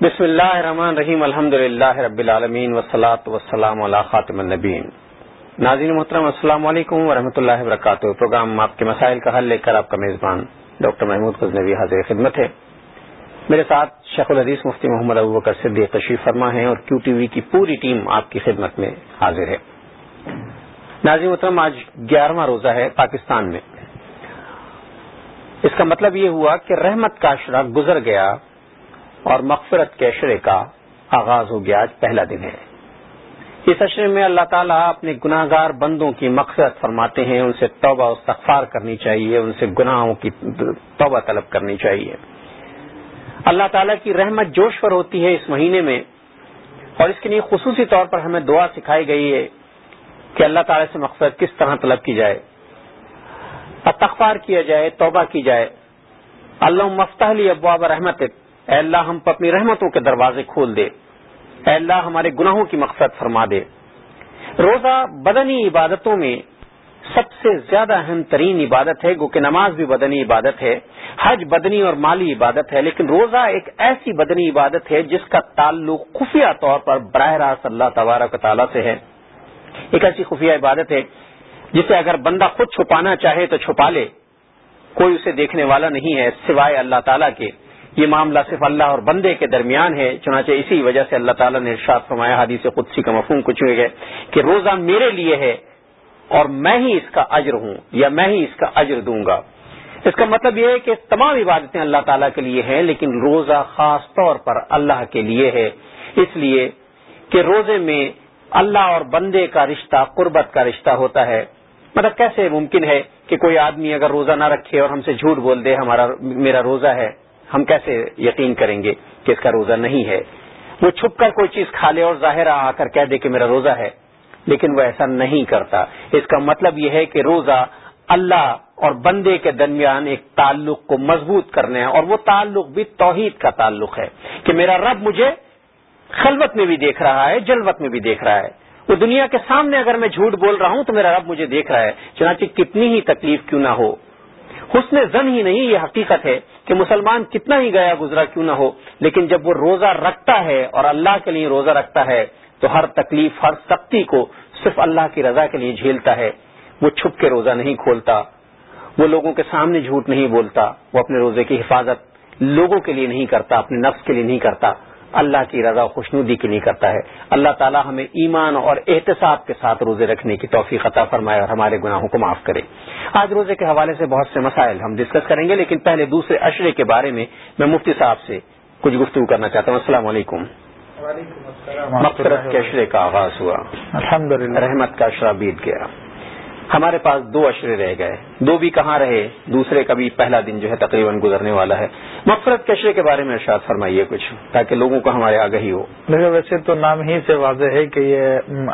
بسم اللہ الرحمن رحیم الحمد للہ رب العالمین وسلاۃ وسلام علی خاتم النبین ناظرین محترم، السلام علیکم ورحمۃ اللہ وبرکاتہ. پروگرام آپ کے مسائل کا حل لے کر آپ کا میزبان ڈاکٹر محمود غزنوی حاضر خدمت ہے. میرے ساتھ شیخ الحدیث مفتی محمد ابوبکر صدیق تشریف فرما ہے اور کیو ٹی وی کی پوری ٹیم آپ کی خدمت میں حاضر ہے. ناظرین محترم، آج گیارہواں روزہ ہے پاکستان میں. اس کا مطلب یہ ہوا کہ رحمت کا اشرا گزر گیا اور مغفرت کے اشرے کا آغاز ہو گیا آج پہلا دن ہے۔ اس اشرے میں اللہ تعالیٰ اپنے گناہ گار بندوں کی مقصد فرماتے ہیں، ان سے توبہ استغفار کرنی چاہیے، ان سے گناہوں کی توبہ طلب کرنی چاہیے۔ اللہ تعالیٰ کی رحمت جوش پر ہوتی ہے اس مہینے میں، اور اس کے لیے خصوصی طور پر ہمیں دعا سکھائی گئی ہے کہ اللہ تعالیٰ سے مقصد کس طرح طلب کی جائے۔ تخفار کیا جائے، توبہ کی جائے۔ اللہ مفتح علی ابواب رحمت اے اللہ، ہم اپنی رحمتوں کے دروازے کھول دے۔ اے اللہ، ہمارے گناہوں کی مقصد فرما دے۔ روزہ بدنی عبادتوں میں سب سے زیادہ اہم ترین عبادت ہے گو کہ نماز بھی بدنی عبادت ہے، حج بدنی اور مالی عبادت ہے، لیکن روزہ ایک ایسی بدنی عبادت ہے جس کا تعلق خفیہ طور پر براہ راست اللہ تبارک تعالیٰ سے ہے۔ ایک ایسی خفیہ عبادت ہے جسے اگر بندہ خود چھپانا چاہے تو چھپا لے۔ کوئی اسے دیکھنے والا نہیں ہے، سوائے اللہ تعالیٰ کے۔ یہ معاملہ صرف اللہ اور بندے کے درمیان ہے، چنانچہ اسی وجہ سے اللہ تعالیٰ نے ارشاد فرمایا، حدیث قدسی کا مفہوم کچھ ہوئے گئے کہ روزہ میرے لیے ہے اور میں ہی اس کا اجر ہوں یا میں ہی اس کا اجر دوں گا۔ اس کا مطلب یہ ہے کہ تمام عبادتیں اللہ تعالیٰ کے لیے ہیں، لیکن روزہ خاص طور پر اللہ کے لیے ہے۔ اس لیے کہ روزے میں اللہ اور بندے کا رشتہ، قربت کا رشتہ ہوتا ہے۔ مطلب کیسے ممکن ہے کہ کوئی آدمی اگر روزہ نہ رکھے اور ہم سے جھوٹ بول دے، ہمارا میرا روزہ ہے، ہم کیسے یقین کریں گے کہ اس کا روزہ نہیں ہے؟ وہ چھپ کر کوئی چیز کھا لے اور ظاہر آ کر کہہ دے کہ میرا روزہ ہے، لیکن وہ ایسا نہیں کرتا۔ اس کا مطلب یہ ہے کہ روزہ اللہ اور بندے کے درمیان ایک تعلق کو مضبوط کرنے ہیں اور وہ تعلق بھی توحید کا تعلق ہے کہ میرا رب مجھے خلوت میں بھی دیکھ رہا ہے، جلوت میں بھی دیکھ رہا ہے۔ وہ دنیا کے سامنے اگر میں جھوٹ بول رہا ہوں تو میرا رب مجھے دیکھ رہا ہے۔ چنانچہ کتنی ہی تکلیف کیوں نہ ہو۔ حسن زن ہی نہیں، یہ حقیقت ہے کہ مسلمان کتنا ہی گیا گزرا کیوں نہ ہو۔ لیکن جب وہ روزہ رکھتا ہے اور اللہ کے لیے روزہ رکھتا ہے، تو ہر تکلیف، ہر سختی کو صرف اللہ کی رضا کے لیے جھیلتا ہے۔ وہ چھپ کے روزہ نہیں کھولتا۔ وہ لوگوں کے سامنے جھوٹ نہیں بولتا۔ وہ اپنے روزے کی حفاظت لوگوں کے لیے نہیں کرتا، اپنے نفس کے لیے نہیں کرتا۔ اللہ کی رضا خوشنودی کے لیے کرتا ہے۔ اللہ تعالی ہمیں ایمان اور احتساب کے ساتھ روزے رکھنے کی توفیق عطا فرمائے اور ہمارے گناہوں کو معاف کرے۔ آج روزے کے حوالے سے بہت سے مسائل ہم ڈسکس کریں گے لیکن پہلے دوسرے اشرے کے بارے میں میں مفتی صاحب سے کچھ گفتگو کرنا چاہتا ہوں۔ السلام علیکم۔ مقصرت کے اشرے کا آغاز ہوا۔ رحمت کا اشرا بیت گیا۔ ہمارے پاس دو اشرے رہ گئے۔ دو بھی کہاں رہے؟ دوسرے کا بھی پہلا دن جو ہے تقریباً گزرنے والا ہے۔ مغفرت کے اشرے کے بارے میں ارشاد فرمائیے کچھ تاکہ لوگوں کو ہمارے آگہی ہو۔ دیکھو ویسے تو نام ہی سے واضح ہے کہ یہ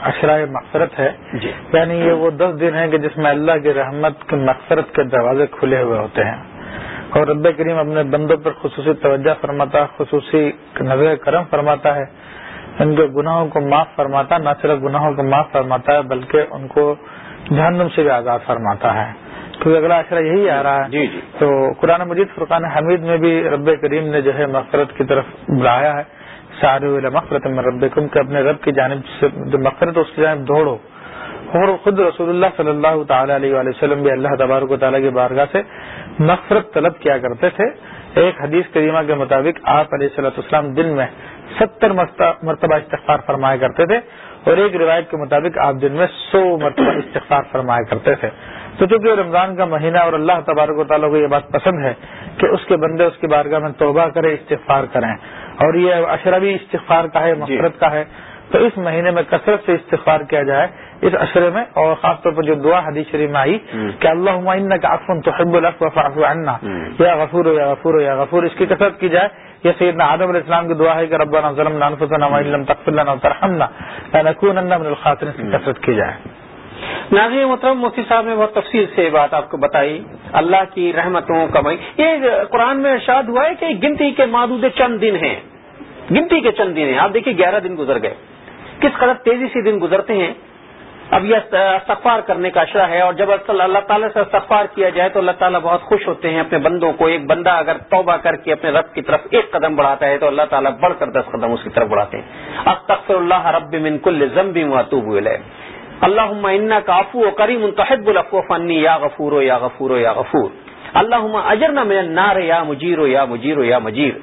اشرا مغفرت ہے۔ جی۔ یعنی یہ وہ دس دن ہے کہ جس میں اللہ کی رحمت کی مغفرت کے دروازے کھلے ہوئے ہوتے ہیں۔ اور رب کریم اپنے بندوں پر خصوصی توجہ فرماتا خصوصی نظر کرم فرماتا ہے۔ ان کے گناہوں کو معاف فرماتا نہ صرف گناہوں کو معاف فرماتا ہے بلکہ ان کو جہنم سے بھی آزاد فرماتا ہے۔ کیونکہ اگلا اشرا یہی آ رہا ہے۔ جی جی۔ تو قرآن مجید فرقان حمید میں بھی رب کریم نے جو ہے مغفرت کی طرف بڑھایا ہے۔ سارے مغفرت میں رب کم کہ اپنے رب کی جانب سے جو مغفرت اس کی جانب دوڑو۔ اور خود رسول اللہ صلی اللہ تعالی علیہ وسلم بھی اللہ تبارک و تعالیٰ کی بارگاہ سے مغفرت طلب کیا کرتے تھے۔ ایک حدیث کریمہ کے مطابق آپ علیہ صلاح السلام دن میں ستر مرتبہ استغفار فرمایا کرتے تھے۔ اور ایک روایت کے مطابق آپ دن میں سو مرتبہ استغفار فرمایا کرتے تھے۔ تو چونکہ رمضان کا مہینہ اور اللہ تبارک و تعالیٰ کو یہ بات پسند ہے کہ اس کے بندے اس کی بارگاہ میں توبہ کرے استغفار کریں۔ اور یہ اشربی استغفار کا ہے مفرت کا ہے۔ تو اس مہینے میں کثرت سے استغفار کیا جائے اس اشرے میں۔ اور خاص طور پر جو دعا حدیث شریف میں آئی کہ اللہ کا افن تو حب عنا۔ یا غفور یا غفور یا غفور۔ اس کی کثرت کی جائے۔ یہ سیدنا آدم علیہ السلام کی دعا ہے کہ ربنا ظلمنا انفسنا وان لم تغفر لنا وترحمنا لنكونن من الخاسرین۔ اس کی کثرت کی جائے۔ ناظرین محترم مفتی صاحب نے بہت تفصیل سے بات آپ کو بتائی۔ اللہ کی رحمتوں کا یہ قرآن میں ارشاد ہوا ہے کہ گنتی کے محدود چند دن ہیں۔ گنتی کے چند دن ہیں۔ آپ دیکھیے گیارہ دن گزر گئے۔ کس قدر تیزی سے دن گزرتے ہیں۔ اب یہ استغفار کرنے کا اشرا ہے اور جب اللہ تعالیٰ سے استغفار کیا جائے تو اللہ تعالیٰ بہت خوش ہوتے ہیں اپنے بندوں کو، ایک بندہ اگر توبہ کر کے اپنے رب کی طرف ایک قدم بڑھاتا ہے تو اللہ تعالیٰ بڑھ کر دس قدم اس کی طرف بڑھاتے ہیں۔ اب تخصر اللہ رب من کل ضمبی ماتوب اللہ کا افو و کریم منتحب الفو فنی یا غفور و یا غفور و یا غفور۔ اللہ اجر نہ من نار یا مجیر و یا مجیر و یا مجیر۔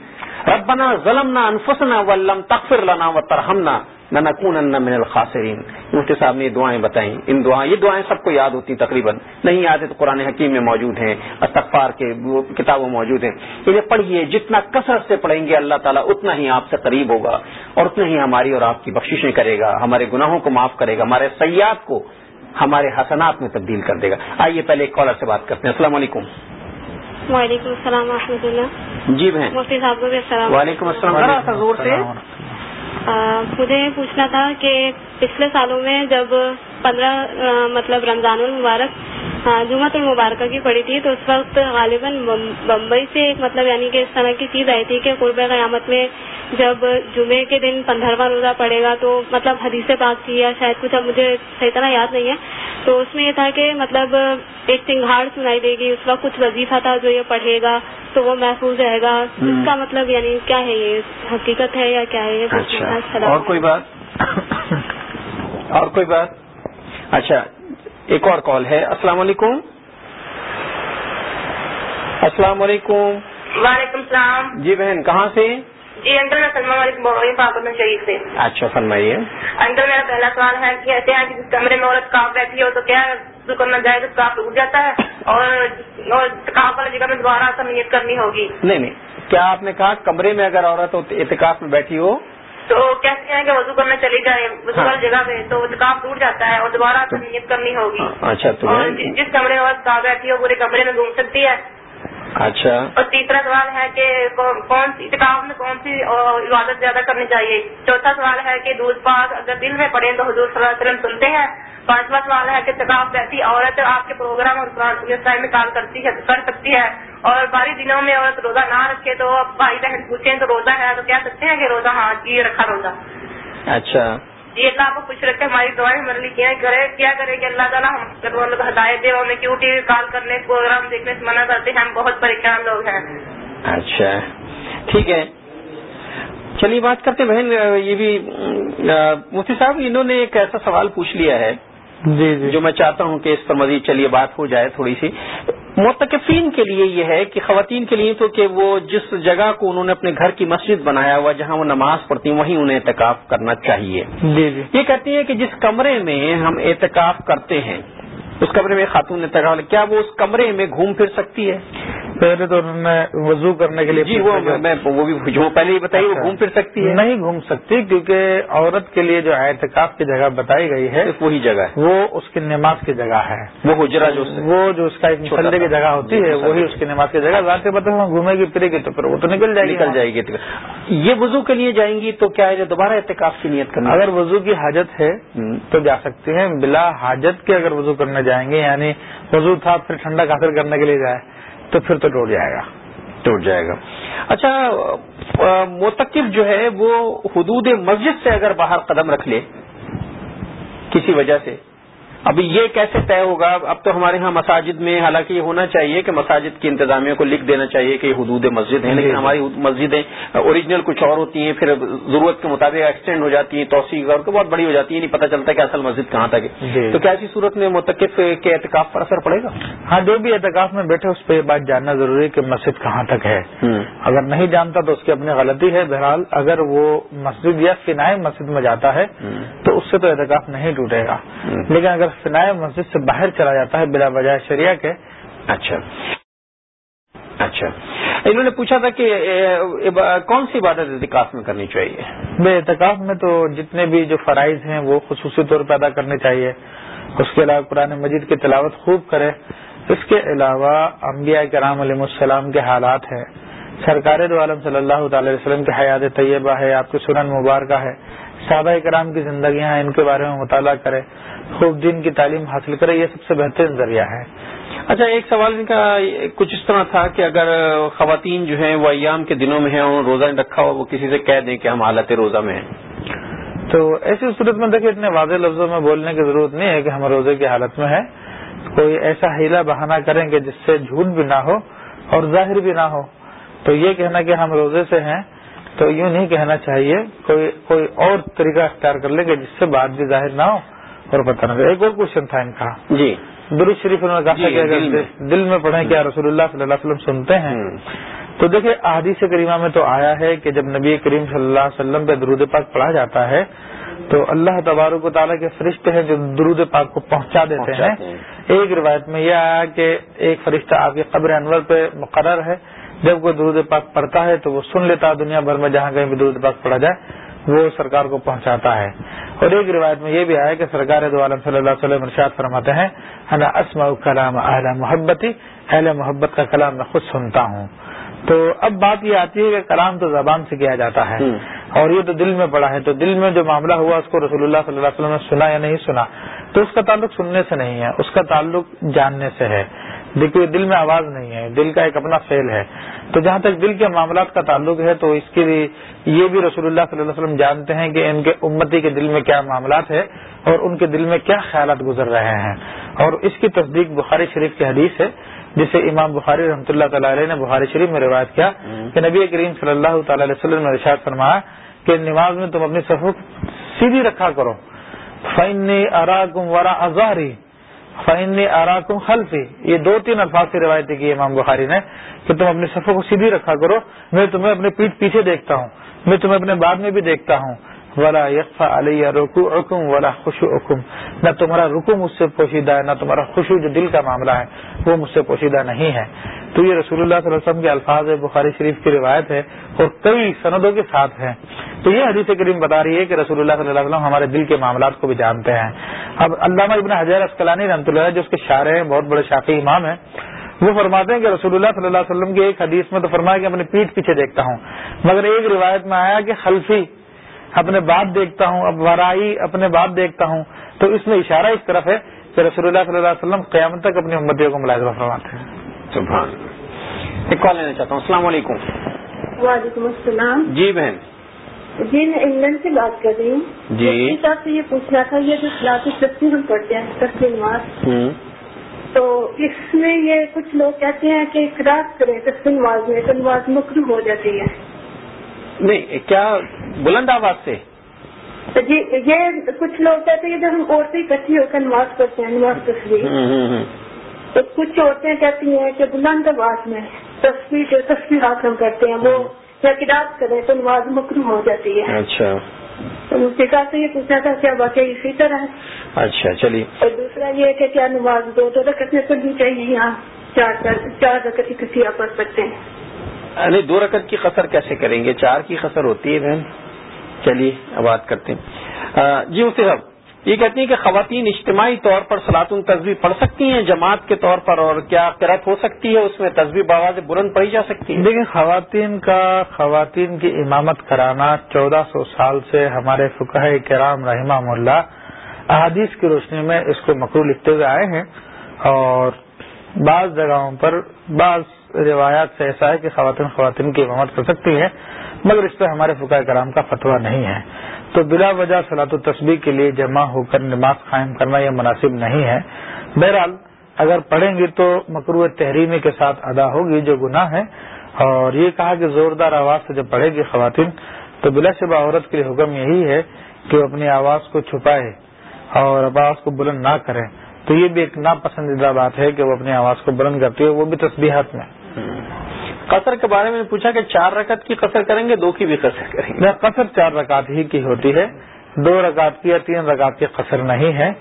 ربنا ظلمنا انفسنا ولم تغفر لنا وترحمنا لنكونن من الخاسرین مفتی صاحب نے یہ دعائیں بتائیں۔ ان دعائیں یہ دعائیں سب کو یاد ہوتی تقریباً۔ نہیں یاد ہے تو قرآن حکیم میں موجود ہیں۔ استغفار کے کتابوں موجود ہیں۔ انہیں پڑھیے۔ جتنا کثرت سے پڑھیں گے اللہ تعالیٰ اتنا ہی آپ سے قریب ہوگا اور اتنا ہی ہماری اور آپ کی بخششیں کرے گا۔ ہمارے گناہوں کو معاف کرے گا۔ ہمارے سیاحت کو ہمارے حسنات میں تبدیل کر دے گا۔ آئیے پہلے ایک کالر سے بات کرتے ہیں۔ السلام علیکم۔ وعلیکم السلام و رحمۃ اللہ۔ جی بہن۔ مفتی صاحب کو بھی السلام وعلیکم السلام۔ سے۔ مجھے یہ پوچھنا تھا کہ پچھلے سالوں میں جب پندرہ مطلب رمضان المبارک جمعت المبارکہ کی پڑی تھی تو اس وقت غالباً بمبئی سے ایک مطلب یعنی کہ اس طرح کی چیز آئی تھی کہ قرب قیامت میں جب جمعے کے دن پندرہواں روزہ پڑے گا تو مطلب حدیث پاک کی یا شاید کچھ اب مجھے صحیح طرح یاد نہیں ہے۔ تو اس میں یہ تھا کہ مطلب ایک سنگھاڑ سنائی دے گی اس وقت کچھ وظیفہ تھا جو یہ پڑھے گا تو وہ محفوظ رہے گا۔ اس کا مطلب یعنی کیا ہے یہ؟ حقیقت ہے یا کیا ہے اچھا۔ اور کوئی بات؟ اور کوئی بات؟ اچھا ایک اور کال ہے۔ السلام علیکم۔ السلام علیکم۔ وعلیکم السلام۔ جی بہن کہاں سے؟ جی انکل میں سلمان علیکم بول رہی ہوں پاکستان شریف سے۔ اچھا فرمائیے۔ انکل میرا پہلا سوال ہے کہ کہتے ہیں کہ جس کمرے میں عورت کاف بیٹھی ہو تو کیا کرنا جائے تو کاف ٹوٹ جاتا ہے؟ اور کاف والی جگہ میں دوبارہ سب نیت کرنی ہوگی۔ نہیں نہیں۔ کیا آپ نے کہا کمرے میں اگر عورت اعتکاف میں بیٹھی ہو تو کہتے ہیں کہ وضو کرنا چلی جائے وضو والی جگہ پہ تو کاف ٹوٹ جاتا ہے اور دوبارہ نیت کرنی ہوگی۔ اچھا تو اور جس کمرے میں کاف بیٹھی ہو پورے کمرے میں گھوم سکتی ہے۔ اچھا۔ اور تیسرا سوال ہے کہ کون سی اتکاف میں کون سی عبادت زیادہ کرنی چاہیے؟ چوتھا سوال ہے کہ دودھ پاک اگر دل میں پڑے تو حضور صلی اللہ علیہ وسلم سنتے ہیں۔ پانچواں سوال ہے کہ تکاف بیٹھی عورت آپ کے پروگرام اور قرآن میں کال کرتی ہے کر سکتی ہے۔ اور باری دنوں میں عورت روزہ نہ رکھے تو بھائی بہن پوچھیں تو روزہ ہے تو کہہ سکتے ہیں کہ روزہ ہاں جی رکھا روزہ۔ اچھا۔ جی اللہ آپ کو خوش رکھے ہماری دعائیں ہمارے لیے کیا کرے کیا کرے کہ اللہ تعالیٰ ہم لوگ ہدایت دے ہمیں کیوں ٹی وی کال کرنے پروگرام دیکھنے سے منع کرتے ہیں؟ ہم بہت پریشان لوگ ہیں۔ اچھا۔ ٹھیک ہے۔ چلیے بات کرتے بہن یہ بھی مفتی صاحب انہوں نے ایک ایسا سوال پوچھ لیا ہے۔ جی جی۔ جو میں چاہتا ہوں کہ اس پر مزید چلیے بات ہو جائے تھوڑی سی۔ متقفین کے لیے یہ ہے کہ خواتین کے لیے تو کہ وہ جس جگہ کو انہوں نے اپنے گھر کی مسجد بنایا ہوا جہاں وہ نماز پڑھتی ہیں وہیں انہیں اعتکاف کرنا چاہیے۔ جی جی۔ یہ کہتی ہیں کہ جس کمرے میں ہم اعتکاف کرتے ہیں اس کمرے میں خاتون اعتکاف کیا وہ اس کمرے میں گھوم پھر سکتی ہے؟ پہلے تو انہوں نے وضو کرنے کے لیے جی وہ میں وہ بھی جو پہلے ہی بتائیے وہ اچھا۔ گھوم پھر سکتی ہے۔ نہیں گھوم سکتی کیونکہ عورت کے لیے جو اعتکاف کی جگہ بتائی گئی ہے وہی جگہ ہے۔ وہ اس کی نماز کی جگہ ہے۔ وہ حجرا جو وہ جو اس کا ایک مسلے کی۔ جگہ ہوتی ہے وہی اس کی نماز کی جگہ ذات پتہ ہے گھومے گی پھرے گی تو پھر وہ تو نکل جائے گی۔ نکل جائے گی یہ وضو کے لیے جائیں گی تو کیا ہے؟ دوبارہ اعتکاف کی نیت کرنا اگر وضو کی حاجت ہے تو جا سکتے ہیں۔ بلا حاجت کے اگر وضو کرنے جائیں گے یعنی وضو تھا پھر ٹھنڈا حاصل کرنے کے لیے جائے۔ تو پھر تو ٹوٹ جائے گا۔ ٹوٹ جائے گا۔ اچھا متقب جو ہے وہ حدود مسجد سے اگر باہر قدم رکھ لے، کسی وجہ سے ابھی یہ کیسے طے ہوگا؟ اب تو ہمارے ہاں مساجد میں حالانکہ یہ ہونا چاہیے کہ مساجد کی انتظامیہ کو لکھ دینا چاہیے کہ یہ حدود مسجد ہیں لیکن ہماری مسجدیں اوریجنل کچھ اور ہوتی ہیں پھر ضرورت کے مطابق ایکسٹینڈ ہو جاتی ہیں توسیع کے بہت بڑی ہو جاتی ہے نہیں پتہ چلتا کہ اصل مسجد کہاں تک ہے۔ تو کیا ایسی صورت میں متقف کے اعتکاف پر اثر پڑے گا؟ ہاں جو بھی اعتکاف میں بیٹھے اس پہ یہ بات جاننا ضروری ہے کہ مسجد کہاں تک ہے۔ اگر نہیں جانتا تو اس کی اپنی غلطی ہے۔ بہرحال اگر وہ مسجد یا فنائے مسجد میں جاتا ہے تو اس سے تو اعتکاف نہیں ٹوٹے گا۔ لیکن اگر فنائے مسجد سے باہر چلا جاتا ہے بلا بجائے شریعہ کے۔ اچھا۔ اچھا۔ انہوں نے پوچھا تھا کہ کون سی عبادت اعتکاف میں کرنی چاہیے؟ بے اعتکاف میں تو جتنے بھی جو فرائض ہیں وہ خصوصی طور پر ادا کرنے چاہیے۔ اس کے علاوہ قرآن مجید کی تلاوت خوب کرے۔ اس کے علاوہ انبیاء کرام علیہ السلام کے حالات ہیں۔ سرکار دو عالم صلی اللہ تعالی وسلم کے حیات طیبہ ہے آپ کی سنن مبارکہ ہے۔ صحابہ کرام کی زندگیاں ہیں ان کے بارے میں مطالعہ کرے خوب دین کی تعلیم حاصل کرے یہ سب سے بہترین ذریعہ ہے۔ اچھا ایک سوال ان کا کچھ اس طرح تھا کہ اگر خواتین جو ہیں وہ ایام کے دنوں میں ہیں اور روزہ نہیں رکھا ہو وہ کسی سے کہہ دیں کہ ہم حالت روزہ میں ہیں۔ تو ایسی صورت میں دیکھیں اتنے واضح لفظوں میں بولنے کی ضرورت نہیں ہے کہ ہم روزے کی حالت میں ہیں۔ کوئی ایسا ہیلا بہانہ کریں گے جس سے جھوٹ بھی نہ ہو اور ظاہر بھی نہ ہو۔ تو یہ کہنا کہ ہم روزے سے ہیں تو یوں نہیں کہنا چاہیے کوئی کوئی اور طریقہ اختیار کر لیں گے جس سے بات بھی ظاہر نہ ہو اور پتہ نہ ایک اور کوشچن تھا ان کا۔ جی۔ درست شریف انہوں نے کہا جی، کہ اگر دل میں۔ پڑھیں کیا رسول اللہ صلی اللہ علیہ وسلم سنتے ہیں۔ تو دیکھیں احادیث کریمہ میں تو آیا ہے کہ جب نبی کریم صلی اللہ علیہ وسلم پہ درود پاک پڑھا جاتا ہے تو اللہ تبارک و تعالیٰ کے فرشتے ہیں جو درود پاک کو پہنچا دیتے ہیں۔ ایک روایت میں یہ آیا کہ ایک فرشتہ آپ کی قبر انور پہ مقرر ہے۔ جب کوئی درود پاک پڑھتا ہے تو وہ سن لیتا ہے دنیا بھر میں جہاں کہیں بھی درود پاک پڑھا جائے وہ سرکار کو پہنچاتا ہے۔ اور ایک روایت میں یہ بھی آیا کہ سرکار دو عالم صلی اللہ علیہ وسلم ارشاد فرماتے ہیں انا اسمع کلام اہل محبتی اہل محبت کا کلام میں خود سنتا ہوں۔ تو اب بات یہ آتی ہے کہ کلام تو زبان سے کیا جاتا ہے۔ اور یہ تو دل میں پڑا ہے۔ تو دل میں جو معاملہ ہوا اس کو رسول اللہ صلی اللہ علیہ وسلم نے سنا یا نہیں سنا تو اس کا تعلق سننے سے نہیں ہے اس کا تعلق جاننے سے ہے۔ دیکھیے دل میں آواز نہیں ہے دل کا ایک اپنا فیل ہے۔ تو جہاں تک دل کے معاملات کا تعلق ہے تو اس کے لیے یہ بھی رسول اللہ صلی اللہ علیہ وسلم جانتے ہیں کہ ان کے امتی کے دل میں کیا معاملات ہے اور ان کے دل میں کیا خیالات گزر رہے ہیں۔ اور اس کی تصدیق بخاری شریف کی حدیث ہے جسے امام بخاری رحمۃ اللہ تعالی علیہ نے بخاری شریف میں روایت کیا کہ نبی کریم صلی اللہ تعالی علیہ وسلم نے ارشاد فرمایا کہ نماز میں تم اپنی صفوف سیدھی رکھا کرو۔ فن اراکم ورا ازاری فن اراکم خلفی یہ دو تین الفاظ کی روایتیں کی امام بخاری نے کہ تم اپنے صفوں کو سیدھی رکھا کرو، میں تمہیں اپنے پیٹ پیچھے دیکھتا ہوں، میں تمہیں اپنے بعد میں بھی دیکھتا ہوں۔ ولا یکفا علیہ رکو اکم ولا خوشو اکم نہ تمہارا رکو مجھ سے پوشیدہ ہے، نہ تمہارا خوشو جو دل کا معاملہ ہے، وہ مجھ سے پوشیدہ نہیں ہے۔ تو یہ رسول اللہ صلی اللہ علیہ وسلم کے الفاظ ہے بخاری شریف کی روایت ہے اور کئی سندوں کے ساتھ ہیں۔ تو یہ حدیث کریم بتا رہی ہے کہ رسول اللہ صلی اللہ علیہ وسلم ہمارے دل کے معاملات کو بھی جانتے ہیں۔ اب علامہ ابن حجر اسکلانی رحمۃ اللہ جو اس کے شاعر ہیں، بہت بڑے شافی امام ہیں، وہ فرماتے ہیں کہ رسول اللہ صلی اللہ علیہ وسلم کی ایک حدیث میں تو فرمایا کہ اپنی پیٹ پیچھے دیکھتا ہوں۔ مگر ایک روایت میں آیا کہ خلفی اپنے باپ دیکھتا ہوں اب ورائی اپنے باپ دیکھتا ہوں۔ تو اس میں اشارہ اس طرف ہے کہ رسول اللہ صلی اللہ علیہ وسلم قیامت تک اپنی امتیوں کو ملازمہ فرماتے ہیں۔ سبحان اللہ۔ ایک کال لینا چاہتا ہوں۔ السلام علیکم۔ وعلیکم السلام۔ جی بہن۔ جی میں انگلینڈ سے بات کر رہی ہوں۔ جی۔ صاحب سے یہ پوچھنا تھا یہ جو کلاس ہم پڑھتے ہیں تصویر نماز۔ تو اس میں یہ کچھ لوگ کہتے ہیں کہ کلاس کریں تصویر نماز میں تو نماز مکرو ہو جاتی ہے۔ نہیں کیا بلند آواز سے۔ جی یہ کچھ لوگ کہتے ہیں کہ جب ہم عورتیں اکٹھی ہو کر نماز پڑھتے ہیں نماز تصویر۔ تو کچھ عورتیں کہتی ہیں کہ بلند آواز میں تصویر جو تصویر ہم کرتے ہیں وہ یا کلاس کریں تو نماز مکرو ہو جاتی ہے۔ اچھا۔ سے یہ پوچھنا تھا کیا واقعی اسی طرح اچھا چلیے۔ اور دوسرا یہ کہ کیا نماز دو دو رکعت میں پڑھنی چاہیے یہاں چار رکعت اکٹھی آپ پڑھ سکتے ہیں۔ نہیں دو رکعت کی قصر کیسے کریں گے؟ چار کی قصر ہوتی ہے بہن۔ چلیے بات کرتے ہیں۔ جی مفتی صاحب، یہ کہتی ہیں کہ خواتین اجتماعی طور پر سلاطن تصویر پڑھ سکتی ہیں، جماعت کے طور پر، اور کیا قرت ہو سکتی ہے؟ اس میں تصویر بآواز بلند پڑھی جا سکتی ہے۔ دیکھیں خواتین کا، خواتین کی امامت کرانا چودہ سو سال سے ہمارے فقہ کرام رحمہ اللہ احادیث کی روشنی میں اس کو مکرو لکھتے ہوئے آئے ہیں۔ اور بعض جگہوں پر بعض روایات سے ایسا ہے کہ خواتین خواتین کی امامت کر سکتی ہیں۔ مگر اس پہ ہمارے فقہ کرام کا فتویٰ نہیں ہے۔ تو بلا وجہ صلاح و تصویر کے لیے جمع ہو کر نماز قائم کرنا یہ مناسب نہیں ہے۔ بہرحال اگر پڑھیں گی تو مکرو تحریمی کے ساتھ ادا ہوگی جو گناہ ہے۔ اور یہ کہا کہ زوردار آواز سے جب پڑھے گی خواتین تو بلا شبہ عورت کے لیے حکم یہی ہے کہ وہ اپنی آواز کو چھپائے اور آواز کو بلند نہ کرے۔ تو یہ بھی ایک ناپسندیدہ بات ہے کہ وہ اپنی آواز کو بلند کرتی ہے، وہ بھی تسبیحات میں۔ قصر کے بارے میں پوچھا کہ چار رکعت کی قصر کریں گے دو کی بھی قصر کریں گے۔ قصر چار رکعت ہی کی ہوتی ہے۔ دو رکعت کی یا تین رکعت کی قصر نہیں ہے۔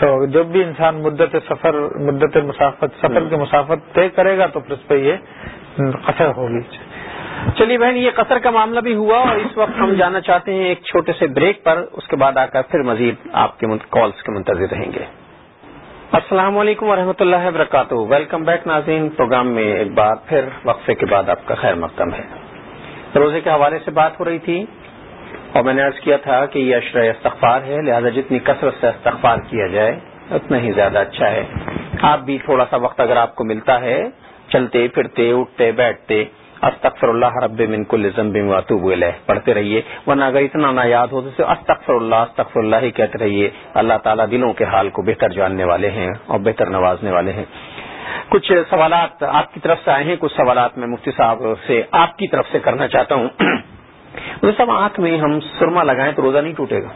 تو جب بھی انسان مدت سفر مدت مسافت سفر کی مسافت طے کرے گا تو پھر اس پہ یہ قصر ہوگی۔ چلیے بہن یہ قصر کا معاملہ بھی ہوا اور اس وقت ہم جانا چاہتے ہیں ایک چھوٹے سے بریک پر اس کے بعد آ کر پھر مزید آپ کے کالس کے منتظر رہیں گے۔ السلام علیکم ورحمۃ اللہ وبرکاتہ۔ ویلکم بیک ناظرین، پروگرام میں ایک بار پھر وقفے کے بعد آپ کا خیر مقدم ہے۔ روزے کے حوالے سے بات ہو رہی تھی اور میں نے عرض کیا تھا کہ یہ اشرۂ استغفار ہے، لہذا جتنی کثرت سے استغفار کیا جائے، اتنا ہی زیادہ اچھا ہے۔ آپ بھی تھوڑا سا وقت اگر آپ کو ملتا ہے، چلتے، پھرتے، اٹھتے، بیٹھتے استغفر اللہ رب من کل ذنب واتوب الیہ پڑھتے رہیے ورنہ اگر اتنا نہ یاد ہو تو استغفر اللہ استغفر اللہ ہی کہتے رہیے۔ اللہ تعالیٰ دلوں کے حال کو بہتر جاننے والے ہیں اور بہتر نوازنے والے ہیں۔ کچھ سوالات آپ کی طرف سے آئے ہیں کچھ سوالات میں مفتی صاحب سے آپ کی طرف سے کرنا چاہتا ہوں۔ صاحب آنکھ میں ہم سرما لگائیں تو روزہ نہیں ٹوٹے گا۔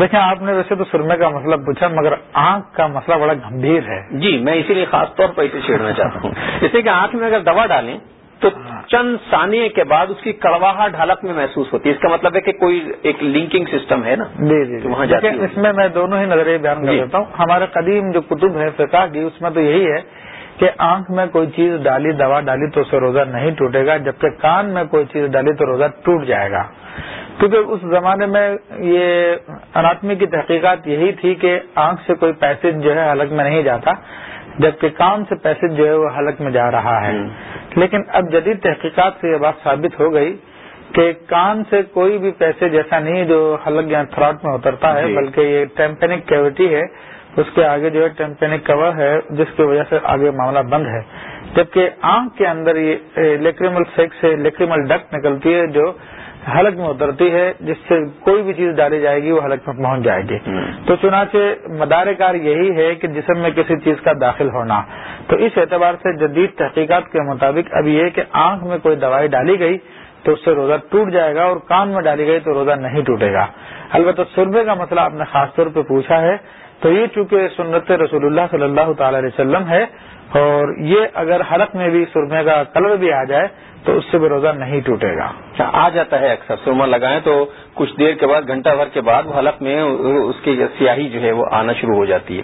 دیکھیں آپ نے ویسے تو سرمے کا مسئلہ پوچھا مگر آنکھ کا مسئلہ بڑا گمبھیر ہے۔ جی میں اسی لیے خاص طور پر اسے چھیڑنا چاہتا ہوں۔ جیسے کہ آنکھ میں اگر دوا ڈالیں تو چند ثانیے کے بعد اس کی کڑواہٹ حالت میں محسوس ہوتی ہے۔ اس کا مطلب ہے کہ کوئی ایک لنکنگ سسٹم ہے نا؟ جی جی وہاں اس میں میں دونوں ہی نظریے بیان کر دیتا ہوں۔ ہمارے قدیم جو کتب ہے فقہ کی اس میں تو یہی ہے کہ آنکھ میں کوئی چیز ڈالی دوا ڈالی تو اسے روزہ نہیں ٹوٹے گا جبکہ کان میں کوئی چیز ڈالی تو روزہ ٹوٹ جائے گا۔ کیونکہ اس زمانے میں یہ اناٹمی کی تحقیقات یہی تھی کہ آنکھ سے کوئی پیسج جو ہے حلق میں نہیں جاتا۔ جبکہ کان سے پیسج جو ہے وہ حلق میں جا رہا ہے۔ لیکن اب جدید تحقیقات سے یہ بات ثابت ہو گئی کہ کان سے کوئی بھی پیسے جیسا نہیں جو حلق یا تھراٹ میں اترتا ہے جی۔ بلکہ یہ ٹیمپینک کیوٹی ہے۔ اس کے آگے جو ہے ٹیمپینک کور ہے جس کی وجہ سے آگے معاملہ بند ہے۔ جبکہ آنکھ کے اندر یہ لیکریمل سیکس سے لیکریمل ڈک نکلتی ہے جو حلق میں اترتی ہے جس سے کوئی بھی چیز ڈالی جائے گی وہ حلق میں پہنچ جائے گی۔ تو چنانچہ مدار کار یہی ہے کہ جسم میں کسی چیز کا داخل ہونا۔ تو اس اعتبار سے جدید تحقیقات کے مطابق اب یہ کہ آنکھ میں کوئی دوائی ڈالی گئی تو اس سے روزہ ٹوٹ جائے گا اور کان میں ڈالی گئی تو روزہ نہیں ٹوٹے گا۔ البتہ سربے کا مسئلہ آپ نے خاص طور پہ پوچھا ہے تو یہ چونکہ سنت رسول اللہ صلی اللہ تعالی علیہ وسلم ہے اور یہ اگر حلق میں بھی سرمے کا کلر بھی آ جائے تو اس سے بھی روزہ نہیں ٹوٹے گا۔ اچھا، آ جاتا ہے اکثر سرما لگائیں تو کچھ دیر کے بعد گھنٹہ بھر کے بعد حلق میں اس کی سیاہی جو ہے وہ آنا شروع ہو جاتی ہے۔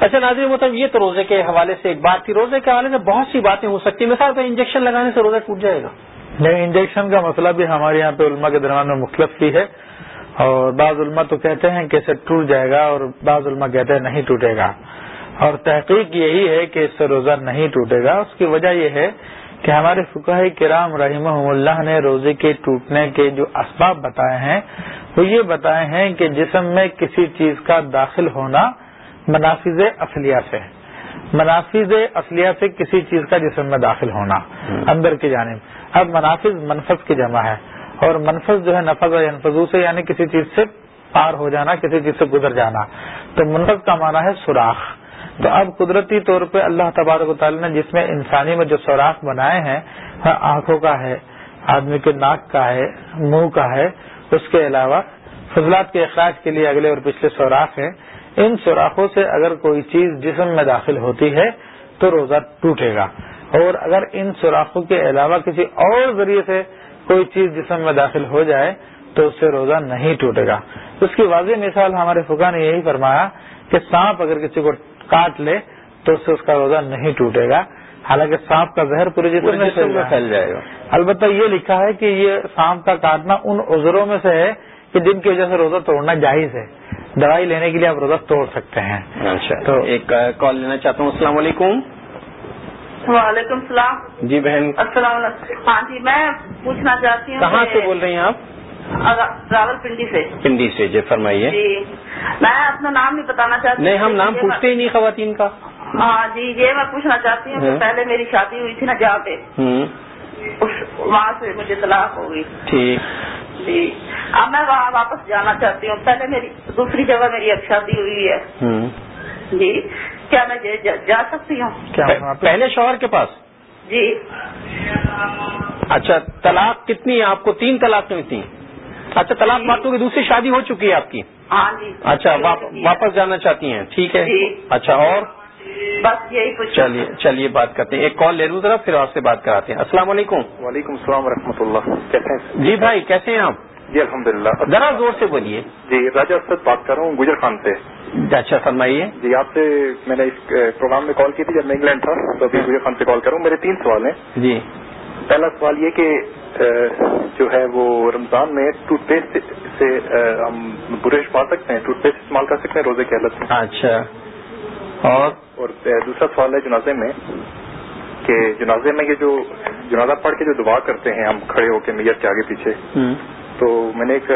اچھا ناظرین مطلب یہ تو روزے کے حوالے سے ایک بات تھی۔ روزے کے حوالے سے بہت سی باتیں ہو سکتی ہیں۔ مثال پہ انجیکشن لگانے سے روزہ ٹوٹ جائے گا۔ نہیں انجیکشن کا مسئلہ بھی ہمارے یہاں پہ علماء کے درمیان میں مختلف ہی ہے۔ اور بعض علماء تو کہتے ہیں کہ اسے ٹوٹ جائے گا اور بعض علماء کہتے ہیں نہیں ٹوٹے گا۔ اور تحقیق یہی ہے کہ اس سے روزہ نہیں ٹوٹے گا۔ اس کی وجہ یہ ہے کہ ہمارے فکہ کرام رحمہ اللہ نے روزے کے ٹوٹنے کے جو اسباب بتائے ہیں وہ یہ بتائے ہیں کہ جسم میں کسی چیز کا داخل ہونا منافذ اصلیہ سے منافذ اصلیہ سے کسی چیز کا جسم میں داخل ہونا اندر کی جانب۔ اب منافذ منفذ کی جمع ہے اور منفذ جو ہے نفذ انفضو سے یعنی کسی چیز سے پار ہو جانا کسی چیز سے گزر جانا۔ تو منفذ کا معنی ہے سوراخ۔ تو اب قدرتی طور پہ اللہ تبارک و تعالی نے جس میں انسانی میں جو سوراخ بنائے ہیں آنکھوں کا ہے، آدمی کے ناک کا ہے، منہ کا ہے، اس کے علاوہ فضلات کے اخراج کے لیے اگلے اور پچھلے سوراخ ہیں۔ ان سوراخوں سے اگر کوئی چیز جسم میں داخل ہوتی ہے، تو روزہ ٹوٹے گا۔ اور اگر ان سوراخوں کے علاوہ کسی اور ذریعے سے کوئی چیز جسم میں داخل ہو جائے، تو اس سے روزہ نہیں ٹوٹے گا۔ اس کی واضح مثال ہمارے فکا نے یہی فرمایا کہ سانپ اگر کسی کو کاٹ لے تو اس سے اس کا روزہ نہیں ٹوٹے گا۔ حالانکہ سانپ کا زہر پورے جسم میں پھیل جائے گا۔ البتہ یہ لکھا ہے کہ یہ سانپ کا کاٹنا ان عذروں میں سے ہے کہ جن کی وجہ سے روزہ توڑنا جائز ہے۔ دوائی لینے کے لیے آپ روزہ توڑ سکتے ہیں۔ اچھا تو ایک کال لینا چاہتا ہوں۔ السلام علیکم۔ وعلیکم السلام۔ جی بہن۔ السلام علیکم۔ ہاں جی میں پوچھنا چاہتی ہوں کہاں سے بول رہی ہیں آپ؟ راول پنڈی سے۔ پنڈی سے جی فرمائیے۔ جی۔ میں اپنا نام نہیں بتانا چاہتی نہیں ہم نام پوچھتے ہی نہیں خواتین کا۔ ہاں جی یہ میں پوچھنا چاہتی ہوں ہاں۔ پہلے میری شادی ہوئی تھی نا جہاں پہ۔ وہاں سے مجھے طلاق ہو گئی۔ ٹھیک۔ جی۔ اب میں وہاں واپس جانا چاہتی ہوں۔ پہلے میری دوسری جگہ میری اب شادی ہوئی ہے۔ جی کیا میں جا سکتی ہوں؟ پہلے شوہر کے پاس؟ جی۔ اچھا طلاق کتنی ہے؟ آپ کو تین طلاق تھی اچھا طلاق باتوں کی دوسری شادی ہو چکی ہے آپ کی؟ ہاں جی۔ اچھا واپس جانا چاہتی ہیں ٹھیک ہے؟ جی۔ اچھا اور؟ بس یہی چلیے چلیے بات کرتے ہیں۔ ایک کال لے لوں ذرا پھر آپ سے بات کراتے ہیں۔ السلام علیکم۔ وعلیکم السلام ورحمۃ اللہ۔ کیسے ہیں؟ جی بھائی کیسے ہیں آپ؟ جی الحمد للہ ذرا زور سے بولیے۔ جی راجا اسد بات کر رہا ہوں گجر خان سے۔ اچھا فرمائیے۔ جی آپ سے میں نے اس پروگرام میں کال کی تھی جب میں انگلینڈ تھا تو ابھی گجر خان سے کال کر رہا ہوں۔ میرے تین سوال ہیں۔ جی۔ پہلا سوال یہ کہ جو ہے وہ رمضان میں ٹوتھ پیسٹ سے ہم برش پا سکتے ہیں ٹوتھ پیسٹ استعمال کر سکتے ہیں روزے کی حالت میں۔ اچھا۔ اور؟ اور دوسرا سوال ہے جنازے میں کہ جنازے میں یہ جو جنازہ پڑھ کے جو دعا کرتے ہیں ہم کھڑے ہو کے میت کے آگے پیچھے تو میں نے ایک